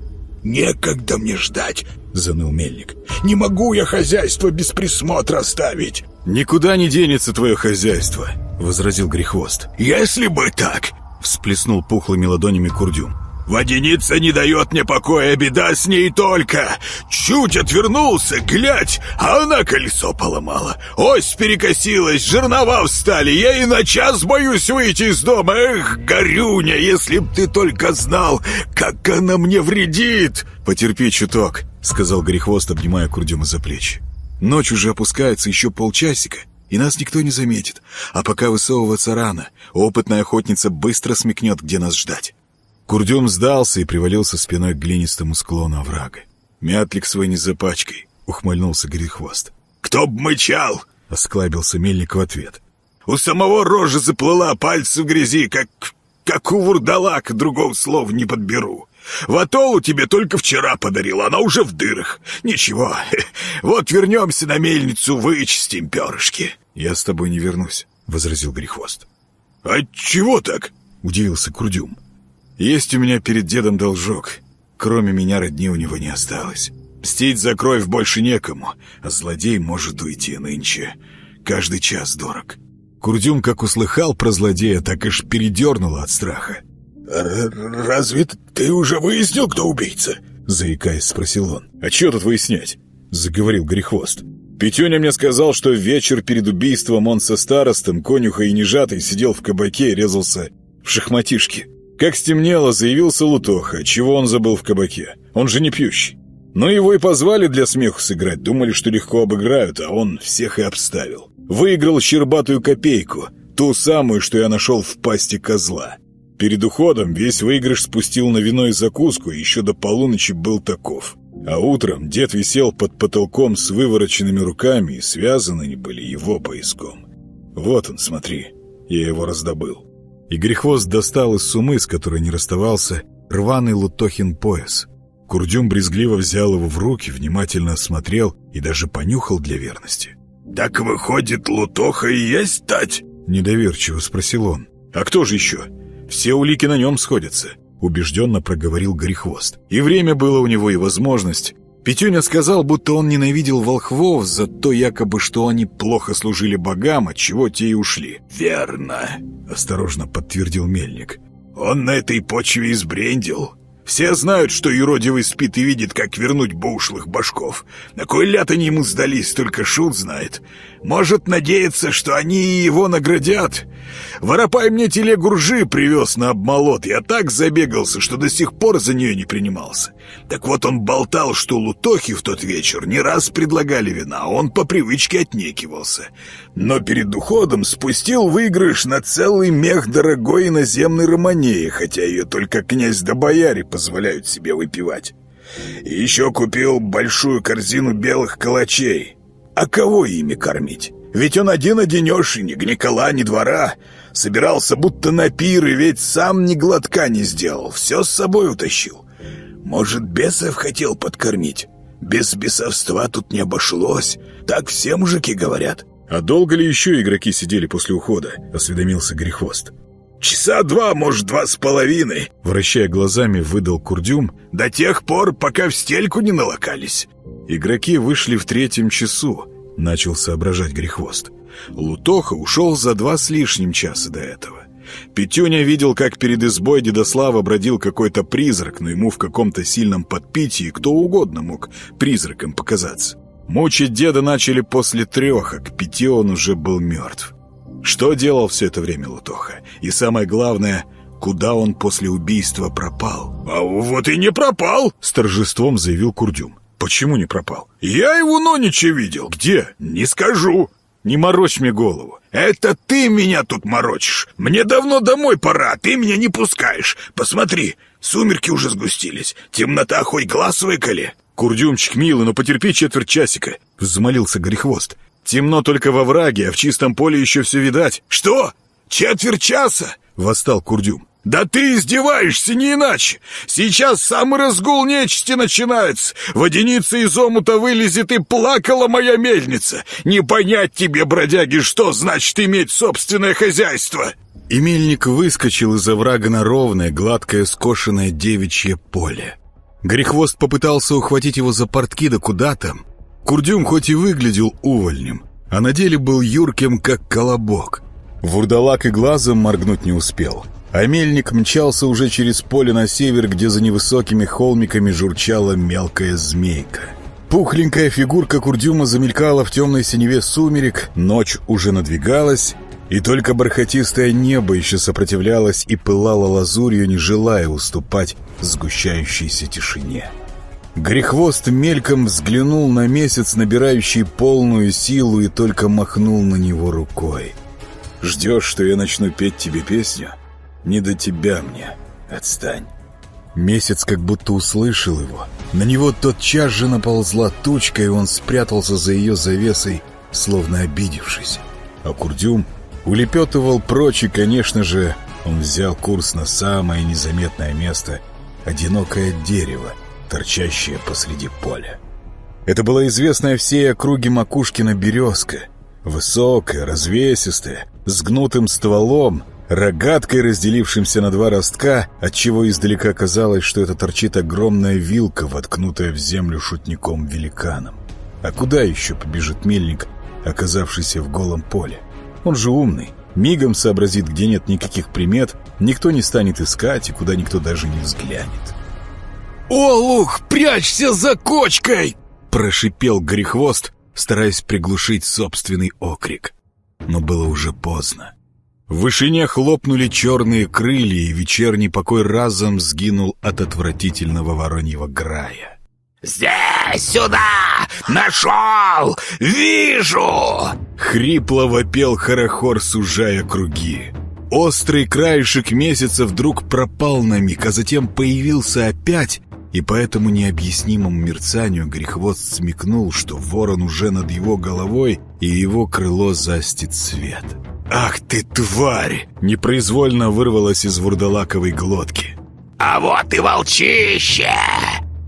«Некогда мне ждать», — заныл мельник. «Не могу я хозяйство без присмотра оставить». «Никуда не денется твое хозяйство», — возразил Грехвост. «Если бы так!» — всплеснул пухлыми ладонями Курдюм. Водяница не дает мне покоя, беда с ней только. Чуть отвернулся, глядь, а она колесо поломала. Ось перекосилась, жернова встали, я и на час боюсь выйти из дома. Эх, горюня, если б ты только знал, как она мне вредит. Потерпи чуток, сказал Горехвост, обнимая Курдюма за плечи. Ночь уже опускается, еще полчасика, и нас никто не заметит. А пока высовываться рано, опытная охотница быстро смекнет, где нас ждать. Курдюм сдался и привалился спиной к глинистому склону оврага. «Мятлик свой не запачкай», — ухмыльнулся Грехвост. «Кто б мычал?» — осклабился мельник в ответ. «У самого рожа заплыла, пальцы в грязи, как... как у вурдалака, другого слова не подберу. Ватолу тебе только вчера подарил, она уже в дырах. Ничего, вот вернемся на мельницу, вычистим перышки». «Я с тобой не вернусь», — возразил Грехвост. «А чего так?» — удивился Курдюм. Есть у меня перед дедом должок. Кроме меня родни у него не осталось. Мстить за кровь больше некому, а злодей может уйти нынче. Каждый час дорог. Курдюм как услыхал про злодея, так аж передернуло от страха. «Разве ты уже выяснил, кто убийца?» Заикаясь, спросил он. «А что тут выяснять?» Заговорил Грехвост. Петюня мне сказал, что вечер перед убийством он со старостом, конюха и нежатой сидел в кабаке и резался в шахматишки. Как стемнело, заявился Лутоха. Чего он забыл в кабаке? Он же не пьющий. Но его и позвали для смеху сыграть. Думали, что легко обыграют, а он всех и обставил. Выиграл щербатую копейку. Ту самую, что я нашел в пасти козла. Перед уходом весь выигрыш спустил на вино и закуску, и еще до полуночи был таков. А утром дед висел под потолком с вывороченными руками, и связаны были его пояском. Вот он, смотри, я его раздобыл. И Грехвост достал из сумы, с которой не расставался, рваный лутохин пояс. Курдюм брезгливо взял его в руки, внимательно осмотрел и даже понюхал для верности. «Так выходит, Лутоха и есть тать?» Недоверчиво спросил он. «А кто же еще? Все улики на нем сходятся», убежденно проговорил Горехвост. И время было у него, и возможность. Петюня сказал, будто он ненавидел волхвов за то якобы, что они плохо служили богам, от чего те и ушли. «Верно», — осторожно подтвердил Мельник. «Он на этой почве избрендил. Все знают, что юродивый спит и видит, как вернуть бушлых башков. На кой ляд они ему сдались, только шут знает. Может надеяться, что они его наградят. Воропай мне телегу привез на обмолот. Я так забегался, что до сих пор за нее не принимался. Так вот он болтал, что Лутохи в тот вечер не раз предлагали вина, а он по привычке отнекивался. Но перед уходом спустил выигрыш на целый мех дорогой иноземной романеи, хотя ее только князь да бояре позволяют себе выпивать. И еще купил большую корзину белых калачей. А кого ими кормить? Ведь он один-одинешенек, ни кола, ни двора. Собирался будто на пир, и ведь сам ни глотка не сделал, все с собой утащил. Может, бесов хотел подкормить? Без бесовства тут не обошлось, так все мужики говорят. «А долго ли еще игроки сидели после ухода?» — осведомился Грехвост. «Часа два, может, два с половиной», — вращая глазами, выдал Курдюм. «До тех пор, пока в стельку не налокались». Игроки вышли в третьем часу, — начал соображать Грехвост. Лутоха ушел за два с лишним часа до этого. Петюня видел, как перед избой Дедослава бродил какой-то призрак, но ему в каком-то сильном подпитии кто угодно мог призраком показаться. Мучить деда начали после трех, а к пяти он уже был мертв. Что делал все это время Лутоха? И самое главное, куда он после убийства пропал. «А вот и не пропал!» С торжеством заявил Курдюм. «Почему не пропал?» «Я его Нонича видел». «Где?» «Не скажу». «Не морочь мне голову». «Это ты меня тут морочишь. Мне давно домой пора, ты меня не пускаешь. Посмотри, сумерки уже сгустились. Темнота хоть глаз выколи». «Курдюмчик, милый, но потерпи четверть часика», — взмолился Грехвост. «Темно только во враге, а в чистом поле еще все видать». «Что? Четверть часа?» — восстал Курдюм. «Да ты издеваешься, не иначе! Сейчас самый разгул нечисти начинается! Водяница из омута вылезет и плакала моя мельница! Не понять тебе, бродяги, что значит иметь собственное хозяйство!» И мельник выскочил из оврага на ровное, гладкое, скошенное девичье поле. Грехвост попытался ухватить его за портки, да куда там. Курдюм хоть и выглядел увольнем, а на деле был юрким, как колобок. Вурдалак и глазом моргнуть не успел — а мельник мчался уже через поле на север, где за невысокими холмиками журчала мелкая змейка. Пухленькая фигурка Курдюма замелькала в темной синеве сумерек, ночь уже надвигалась, и только бархатистое небо еще сопротивлялось и пылало лазурью, не желая уступать сгущающейся тишине. Грехвост мельком взглянул на месяц, набирающий полную силу, и только махнул на него рукой. «Ждешь, что я начну петь тебе песню?» Не до тебя мне. Отстань. Месяц как будто услышал его. На него тотчас же наползла тучка, и он спрятался за ее завесой, словно обидевшись. А Курдюм улепетывал прочь, и, конечно же, он взял курс на самое незаметное место — одинокое дерево, торчащее посреди поля. Это была известная всей округе Макушкина березка, высокая, развесистая, с гнутым стволом, рогаткой, разделившимся на два ростка, отчего издалека казалось, что это торчит огромная вилка, воткнутая в землю шутником-великаном. А куда еще побежит мельник, оказавшийся в голом поле? Он же умный, мигом сообразит, где нет никаких примет, никто не станет искать и куда никто даже не взглянет. «Олух, прячься за кочкой!» Прошипел Грехвост, стараясь приглушить собственный окрик. Но было уже поздно. В вышине хлопнули черные крылья, и вечерний покой разом сгинул от отвратительного вороньего грая. «Здесь! Сюда! Нашел! Вижу!» Хрипло вопел Харахор, сужая круги. Острый краешек месяца вдруг пропал на миг, а затем появился опять, и по этому необъяснимому мерцанию грехвост смекнул, что ворон уже над его головой, и его крыло застит свет. «Ах ты, тварь!» — непроизвольно вырвалось из вурдалаковой глотки. «А вот и волчище!»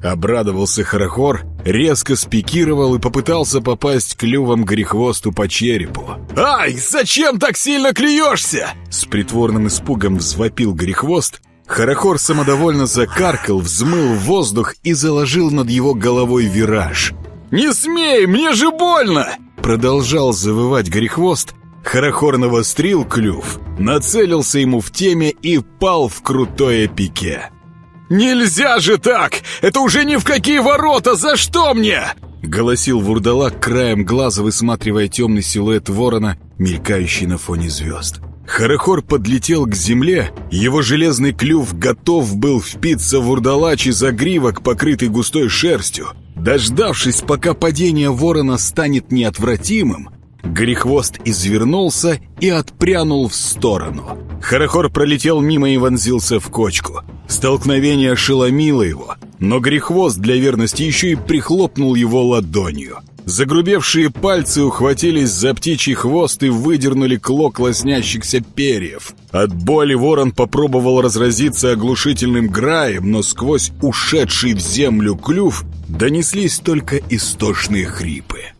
Обрадовался Хорохор, резко спикировал и попытался попасть клювом грехвосту по черепу. «Ай, зачем так сильно клюешься?» С притворным испугом взвопил грехвост. Хорохор самодовольно закаркал, взмыл в воздух и заложил над его головой вираж. «Не смей, мне же больно!» Продолжал завывать грехвост, Хорохор навострил клюв, нацелился ему в теме и пал в крутое пике. «Нельзя же так! Это уже ни в какие ворота! За что мне?» Голосил вурдалак краем глаза, высматривая темный силуэт ворона, мелькающий на фоне звезд. Хорохор подлетел к земле, его железный клюв готов был впиться в вурдалачий загривок, покрытый густой шерстью. Дождавшись, пока падение ворона станет неотвратимым, Грехвост извернулся и отпрянул в сторону. Хорохор пролетел мимо и вонзился в кочку. Столкновение ошеломило его, но Грехвост для верности еще и прихлопнул его ладонью. Загрубевшие пальцы ухватились за птичий хвост и выдернули клок лоснящихся перьев. От боли ворон попробовал разразиться оглушительным граем, но сквозь ушедший в землю клюв донеслись только истошные хрипы.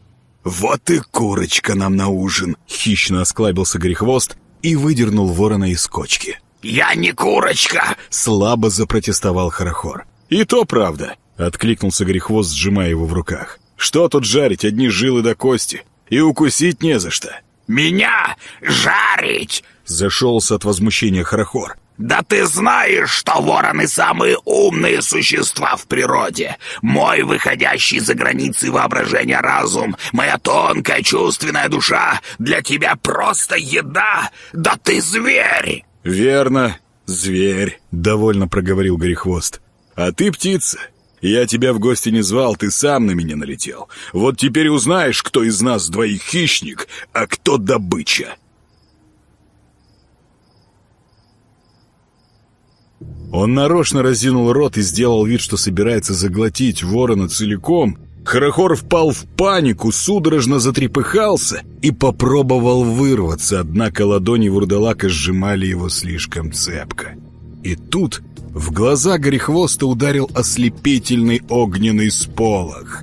«Вот и курочка нам на ужин!» Хищно осклабился Грехвост и выдернул ворона из кочки. «Я не курочка!» Слабо запротестовал Хорохор. «И то правда!» Откликнулся Грехвост, сжимая его в руках. «Что тут жарить, одни жилы до кости? И укусить не за что!» «Меня жарить!» Зашелся от возмущения Хорохор. «Да ты знаешь, что вороны самые умные существа в природе! Мой выходящий за границы воображения разум, моя тонкая чувственная душа для тебя просто еда! Да ты зверь!» «Верно, «Зверь», — довольно проговорил Горехвост. «А ты птица. Я тебя в гости не звал, ты сам на меня налетел. Вот теперь узнаешь, кто из нас двоих хищник, а кто добыча». Он нарочно разинул рот и сделал вид, что собирается заглотить ворона целиком. Хорохор впал в панику, судорожно затрепыхался и попробовал вырваться, однако ладони вурдалака сжимали его слишком цепко. И тут в глаза Горехвоста ударил ослепительный огненный сполох.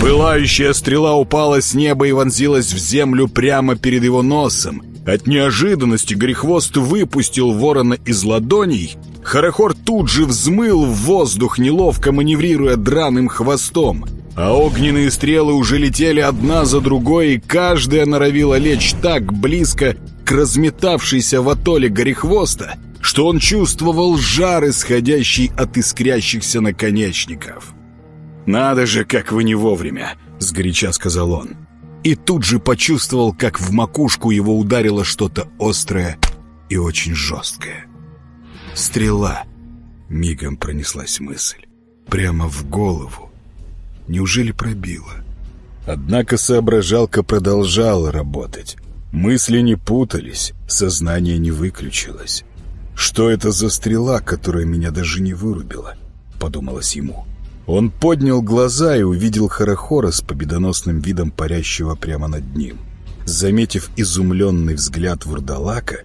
Пылающая стрела упала с неба и вонзилась в землю прямо перед его носом. От неожиданности Горехвост выпустил ворона из ладоней. Хорохор тут же взмыл в воздух, неловко маневрируя драным хвостом. А огненные стрелы уже летели одна за другой, и каждая норовила лечь так близко к разметавшейся в атоле Горехвоста, что он чувствовал жар, исходящий от искрящихся наконечников. «Надо же, как вы не вовремя!» — сгоряча сказал он. И тут же почувствовал, как в макушку его ударило что-то острое и очень жесткое. «Стрела!» — мигом пронеслась мысль. Прямо в голову. Неужели пробила? Однако соображалка продолжала работать. Мысли не путались, сознание не выключилось. «Что это за стрела, которая меня даже не вырубила?» — подумалось ему. Он поднял глаза и увидел Харахора с победоносным видом парящего прямо над ним. Заметив изумленный взгляд вурдалака,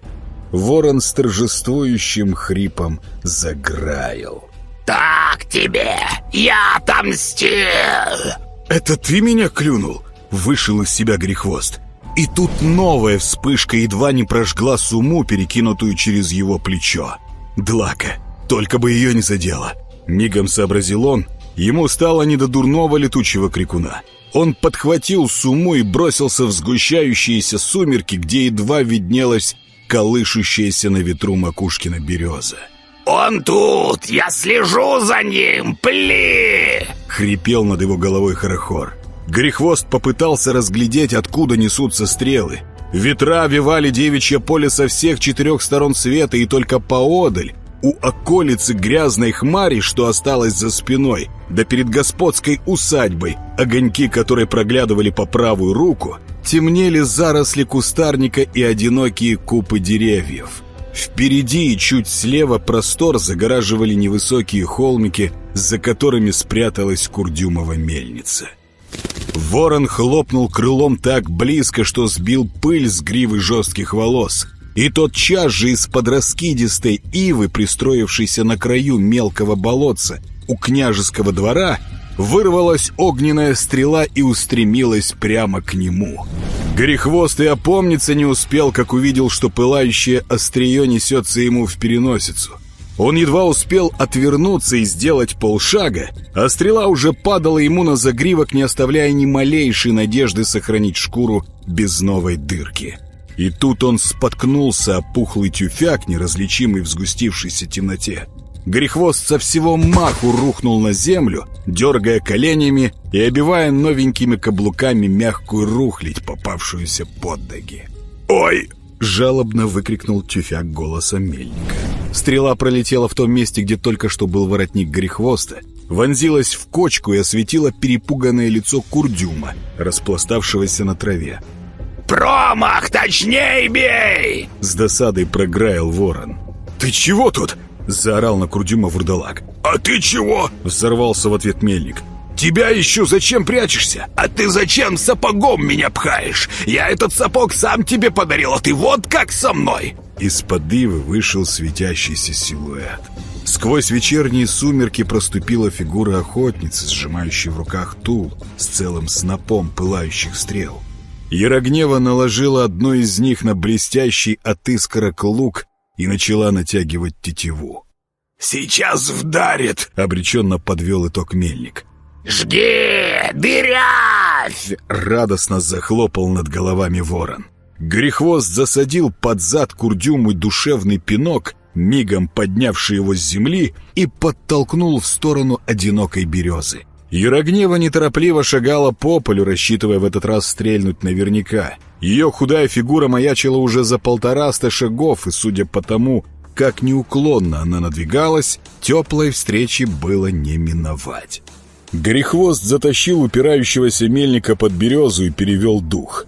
ворон с торжествующим хрипом заграил. «Так тебе! Я отомстил!» «Это ты меня клюнул?» — вышел из себя Грехвост. И тут новая вспышка едва не прожгла суму, перекинутую через его плечо. Длака, только бы ее не задело. Мигом сообразил он, ему стало не до дурного летучего крикуна. Он подхватил суму и бросился в сгущающиеся сумерки, где едва виднелась колышущаяся на ветру макушкина береза. «Он тут! Я слежу за ним! Пли!» — хрипел над его головой Хорохор. Грехвост попытался разглядеть, откуда несутся стрелы. Ветра овивали девичье поле со всех четырех сторон света, и только поодаль, у околицы грязной хмари, что осталось за спиной, да перед господской усадьбой, огоньки которой проглядывали по правую руку, темнели заросли кустарника и одинокие купы деревьев. Впереди и чуть слева простор загораживали невысокие холмики, за которыми спряталась Курдюмова мельница. Ворон хлопнул крылом так близко, что сбил пыль с гривы жестких волос. И тотчас же из-под раскидистой ивы, пристроившейся на краю мелкого болотца у княжеского двора, вырвалась огненная стрела и устремилась прямо к нему. Горехвост и опомниться не успел, как увидел, что пылающее острие несется ему в переносицу. Он едва успел отвернуться и сделать полшага, а стрела уже падала ему на загривок, не оставляя ни малейшей надежды сохранить шкуру без новой дырки. И тут он споткнулся о пухлый тюфяк, неразличимый в сгустившейся темноте. Грехвост со всего маху рухнул на землю, дергая коленями и обивая новенькими каблуками мягкую рухлить, попавшуюся под ноги. «Ой!» — жалобно выкрикнул тюфяк голосом мельника. Стрела пролетела в том месте, где только что был воротник Грехвоста, вонзилась в кочку и осветила перепуганное лицо Курдюма, распластавшегося на траве. «Промах! Точней бей!» С досадой програил ворон. «Ты чего тут?» Заорал на Курдюма вурдалак. «А ты чего?» Взорвался в ответ мельник. «Тебя еще зачем прячешься? А ты зачем сапогом меня пхаешь? Я этот сапог сам тебе подарил, а ты вот как со мной!» Из-под ивы вышел светящийся силуэт. Сквозь вечерние сумерки проступила фигура охотницы, сжимающей в руках тул с целым снопом пылающих стрел. Ярогнева наложила одну из них на блестящий от искорок лук и начала натягивать тетиву. «Сейчас вдарит!» — обреченно подвел итог мельник. «Жги! Дырявь!» — радостно захлопал над головами ворон. Грехвост засадил под зад курдюму душевный пинок, мигом поднявший его с земли, и подтолкнул в сторону одинокой березы. Ярогнева неторопливо шагала по полю, рассчитывая в этот раз стрельнуть наверняка. Ее худая фигура маячила уже за полтораста шагов, и, судя по тому, как неуклонно она надвигалась, теплой встречи было не миновать. Горехвост затащил упирающегося мельника под березу и перевел дух.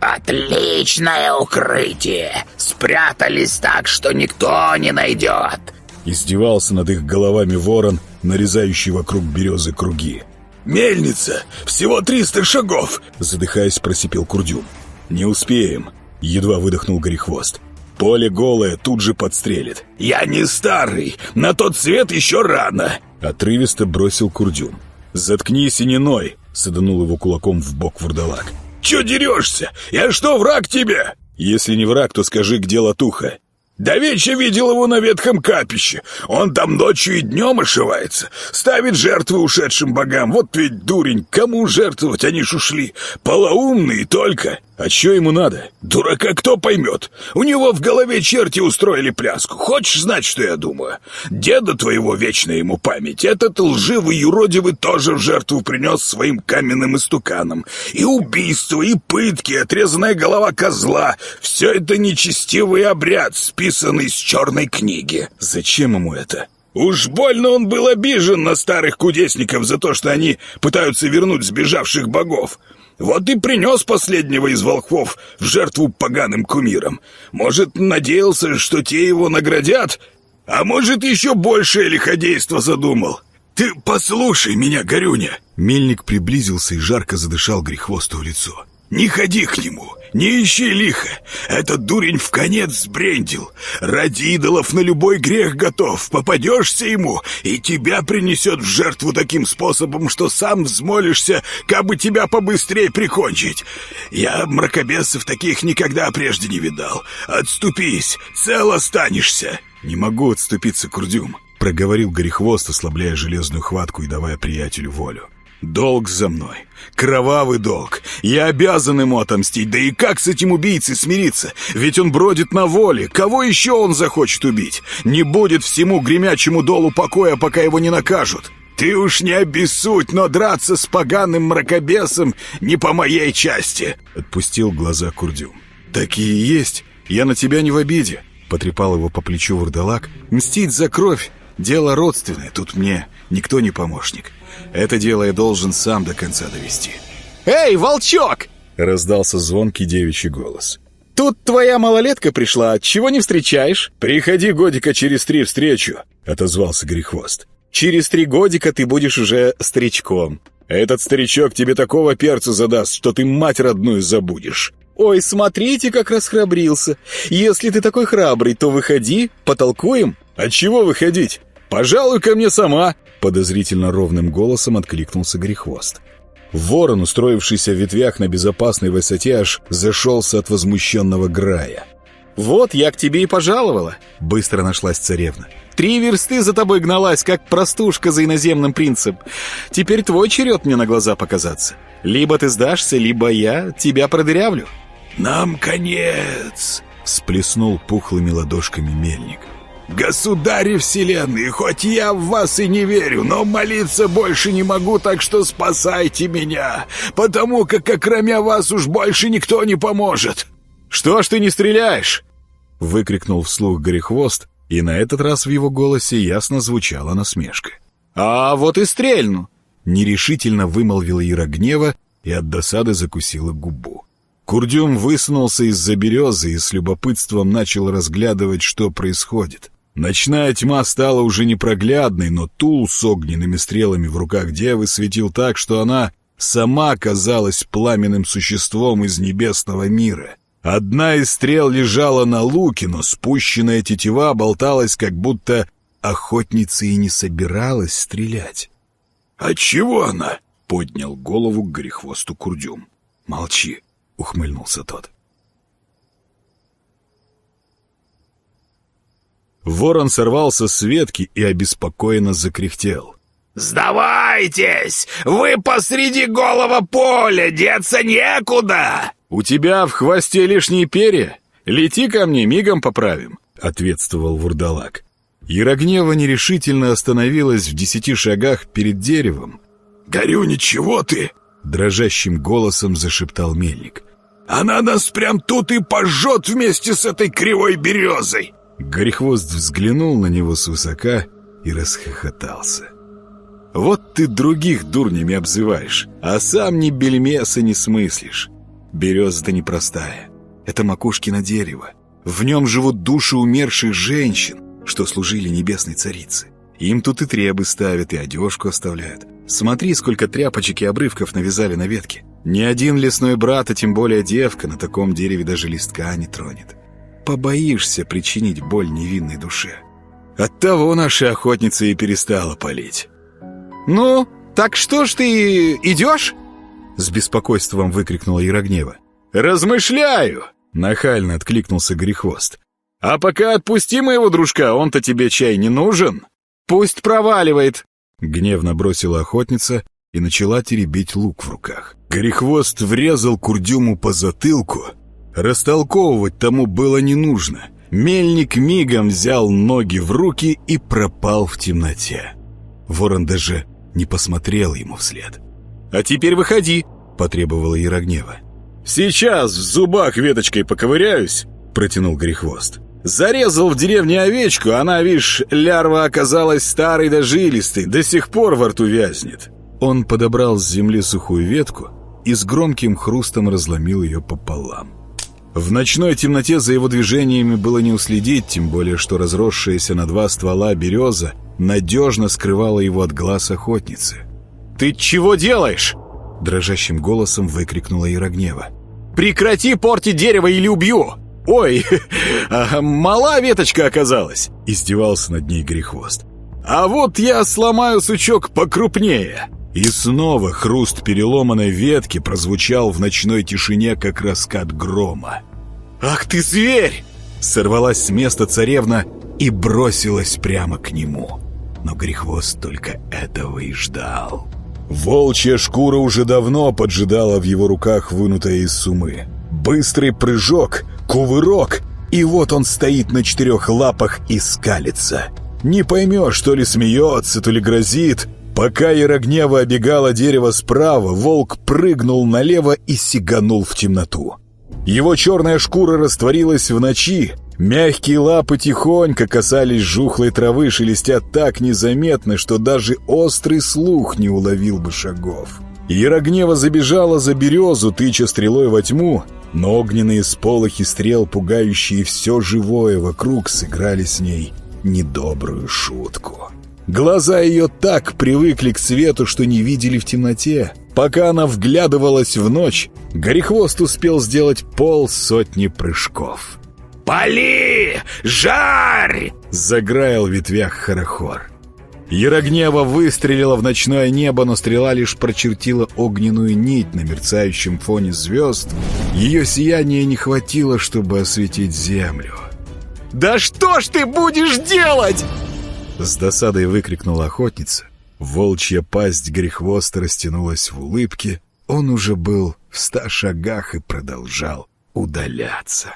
«Отличное укрытие! Спрятались так, что никто не найдет!» Издевался над их головами ворон, нарезающий вокруг березы круги. «Мельница! Всего триста шагов!» Задыхаясь, просипел Курдюм. «Не успеем!» Едва выдохнул Горехвост. «Поле голое тут же подстрелит!» «Я не старый! На тот свет еще рано!» Отрывисто бросил Курдюм. «Заткнись, ининой!» Саданул его кулаком в бок вурдалак. «Че дерешься? Я что, враг тебе?» «Если не враг, то скажи, где латуха?» Давеча видел его на ветхом капище. Он там ночью и днем ошивается. Ставит жертвы ушедшим богам. Вот ведь дурень, кому жертвовать они ж ушли? Полоумные только. А что ему надо? Дурака кто поймет? У него в голове черти устроили пляску. Хочешь знать, что я думаю? Деда твоего, вечная ему память, этот лживый юродивый тоже в жертву принес своим каменным истуканам. И убийство, и пытки, отрезанная голова козла. Все это нечестивый обряд, списанный с черной книги. Зачем ему это? Уж больно он был обижен на старых кудесников за то, что они пытаются вернуть сбежавших богов. Вот и принес последнего из волхвов в жертву поганым кумирам. Может, надеялся, что те его наградят? А может, еще большее лиходейство задумал? Ты послушай меня, Горюня!» Мельник приблизился и жарко задышал грехвосту в лицо. Не ходи к нему, не ищи лихо. Этот дурень в конец сбрендил. Ради идолов на любой грех готов. Попадешься ему, и тебя принесет в жертву таким способом, что сам взмолишься, как бы тебя побыстрее прикончить. Я мракобесов таких никогда прежде не видал. Отступись, цел останешься. Не могу отступиться, Курдюм, проговорил Горехвост, ослабляя железную хватку и давая приятелю волю. Долг за мной. Кровавый долг. Я обязан ему отомстить. Да и как с этим убийцей смириться? Ведь он бродит на воле. Кого еще он захочет убить? Не будет всему гремячему долу покоя, пока его не накажут. Ты уж не обессудь, но драться с поганым мракобесом не по моей части. Отпустил глаза Курдюм. Такие есть. Я на тебя не в обиде. Потрепал его по плечу вурдалак. Мстить за кровь. Дело родственное. Тут мне никто не помощник. Это дело я должен сам до конца довести. «Эй, волчок!» — раздался звонкий девичий голос. «Тут твоя малолетка пришла, чего не встречаешь?» «Приходи годика через три встречу», — отозвался Грехвост. «Через три годика ты будешь уже старичком. Этот старичок тебе такого перца задаст, что ты мать родную забудешь». «Ой, смотрите, как расхрабрился. Если ты такой храбрый, то выходи, потолкуем». «А чего выходить? Пожалуй, ко мне сама», Подозрительно ровным голосом откликнулся Грехвост. Ворон, устроившийся в ветвях на безопасной высоте, аж зашелся от возмущенного Грая. «Вот, я к тебе и пожаловала», — быстро нашлась царевна. «Три версты за тобой гналась, как простушка за иноземным принцем. Теперь твой черед мне на глаза показаться. Либо ты сдашься, либо я тебя продырявлю». «Нам конец!» — сплеснул пухлыми ладошками мельник. «Государи вселенной, хоть я в вас и не верю, но молиться больше не могу, так что спасайте меня, потому как, окромя вас, уж больше никто не поможет!» «Что ж ты не стреляешь?» — выкрикнул вслух Горехвост, и на этот раз в его голосе ясно звучала насмешка. «А вот и стрельну!» — нерешительно вымолвила Ира гнева и от досады закусила губу. Курдюм высунулся из-за березы и с любопытством начал разглядывать, что происходит. Ночная тьма стала уже непроглядной, но тул с огненными стрелами в руках девы светил так, что она сама казалась пламенным существом из небесного мира. Одна из стрел лежала на луке, но спущенная тетива болталась, как будто охотница и не собиралась стрелять. «А чего она?» — поднял голову к грехвосту Курдюм. «Молчи», — ухмыльнулся тот. Ворон сорвался с ветки и обеспокоенно закряхтел. «Сдавайтесь! Вы посреди голого поля, деться некуда!» «У тебя в хвосте лишние перья. Лети ко мне, мигом поправим», — ответствовал вурдалак. Ярогнева нерешительно остановилась в десяти шагах перед деревом. «Горю, ничего ты!» — дрожащим голосом зашептал мельник. «Она нас прям тут и пожжет вместе с этой кривой березой!» Горехвост взглянул на него свысока и расхохотался. «Вот ты других дурнями обзываешь, а сам ни бельмеса не смыслишь. Береза-то непростая. Это макушкино дерево. В нем живут души умерших женщин, что служили небесной царице. Им тут и требы ставят, и одежку оставляют. Смотри, сколько тряпочек и обрывков навязали на ветке. Ни один лесной брат, а тем более девка, на таком дереве даже листка не тронет. Побоишься причинить боль невинной душе. Оттого наша охотница и перестала палить. «Ну, так что ж ты идешь?» С беспокойством выкрикнула Ярогнева. «Размышляю!» — нахально откликнулся Грехвост. «А пока отпусти моего дружка, он-то тебе чай не нужен. Пусть проваливает!» Гневно бросила охотница и начала теребить лук в руках. Грехвост врезал Курдюму по затылку. Растолковывать тому было не нужно. Мельник мигом взял ноги в руки и пропал в темноте. Ворон даже не посмотрел ему вслед. «А теперь выходи!» — потребовала Ярогнева. «Сейчас в зубах веточкой поковыряюсь!» — протянул Грехвост. «Зарезал в деревне овечку, она, видишь, лярва оказалась старой да жилистой, до сих пор во рту вязнет». Он подобрал с земли сухую ветку и с громким хрустом разломил ее пополам. В ночной темноте за его движениями было не уследить, тем более что разросшаяся на два ствола береза надежно скрывала его от глаз охотницы. «Ты чего делаешь?» Дрожащим голосом выкрикнула Ярогнева. «Прекрати портить дерево или убью!» «Ой, а, мала веточка оказалась!» Издевался над ней Грехвост. «А вот я сломаю сучок покрупнее!» И снова хруст переломанной ветки прозвучал в ночной тишине, как раскат грома. «Ах ты зверь!» Сорвалась с места царевна и бросилась прямо к нему. Но Грехвост только этого и ждал. Волчья шкура уже давно поджидала в его руках, вынутая из сумы. Быстрый прыжок, кувырок, и вот он стоит на четырех лапах и скалится. Не поймешь, то ли смеется, то ли грозит. Пока Ярогнева обегала дерево справа, волк прыгнул налево и сиганул в темноту. Его черная шкура растворилась в ночи, Мягкие лапы тихонько касались жухлой травы, шелестя так незаметно, что даже острый слух не уловил бы шагов. Ярогнева забежала за березу, тыча стрелой во тьму, но огненные сполохи стрел, пугающие все живое вокруг, сыграли с ней недобрую шутку. Глаза ее так привыкли к свету, что не видели в темноте. Пока она вглядывалась в ночь, Горехвост успел сделать полсотни прыжков. «Пали! Жарь!» — заграил в ветвях хорохор. Ярогнева выстрелила в ночное небо, но стрела лишь прочертила огненную нить на мерцающем фоне звезд. Ее сияния не хватило, чтобы осветить землю. «Да что ж ты будешь делать?» С досадой выкрикнула охотница. Волчья пасть грехвоста растянулась в улыбке. Он уже был в ста шагах и продолжал удаляться.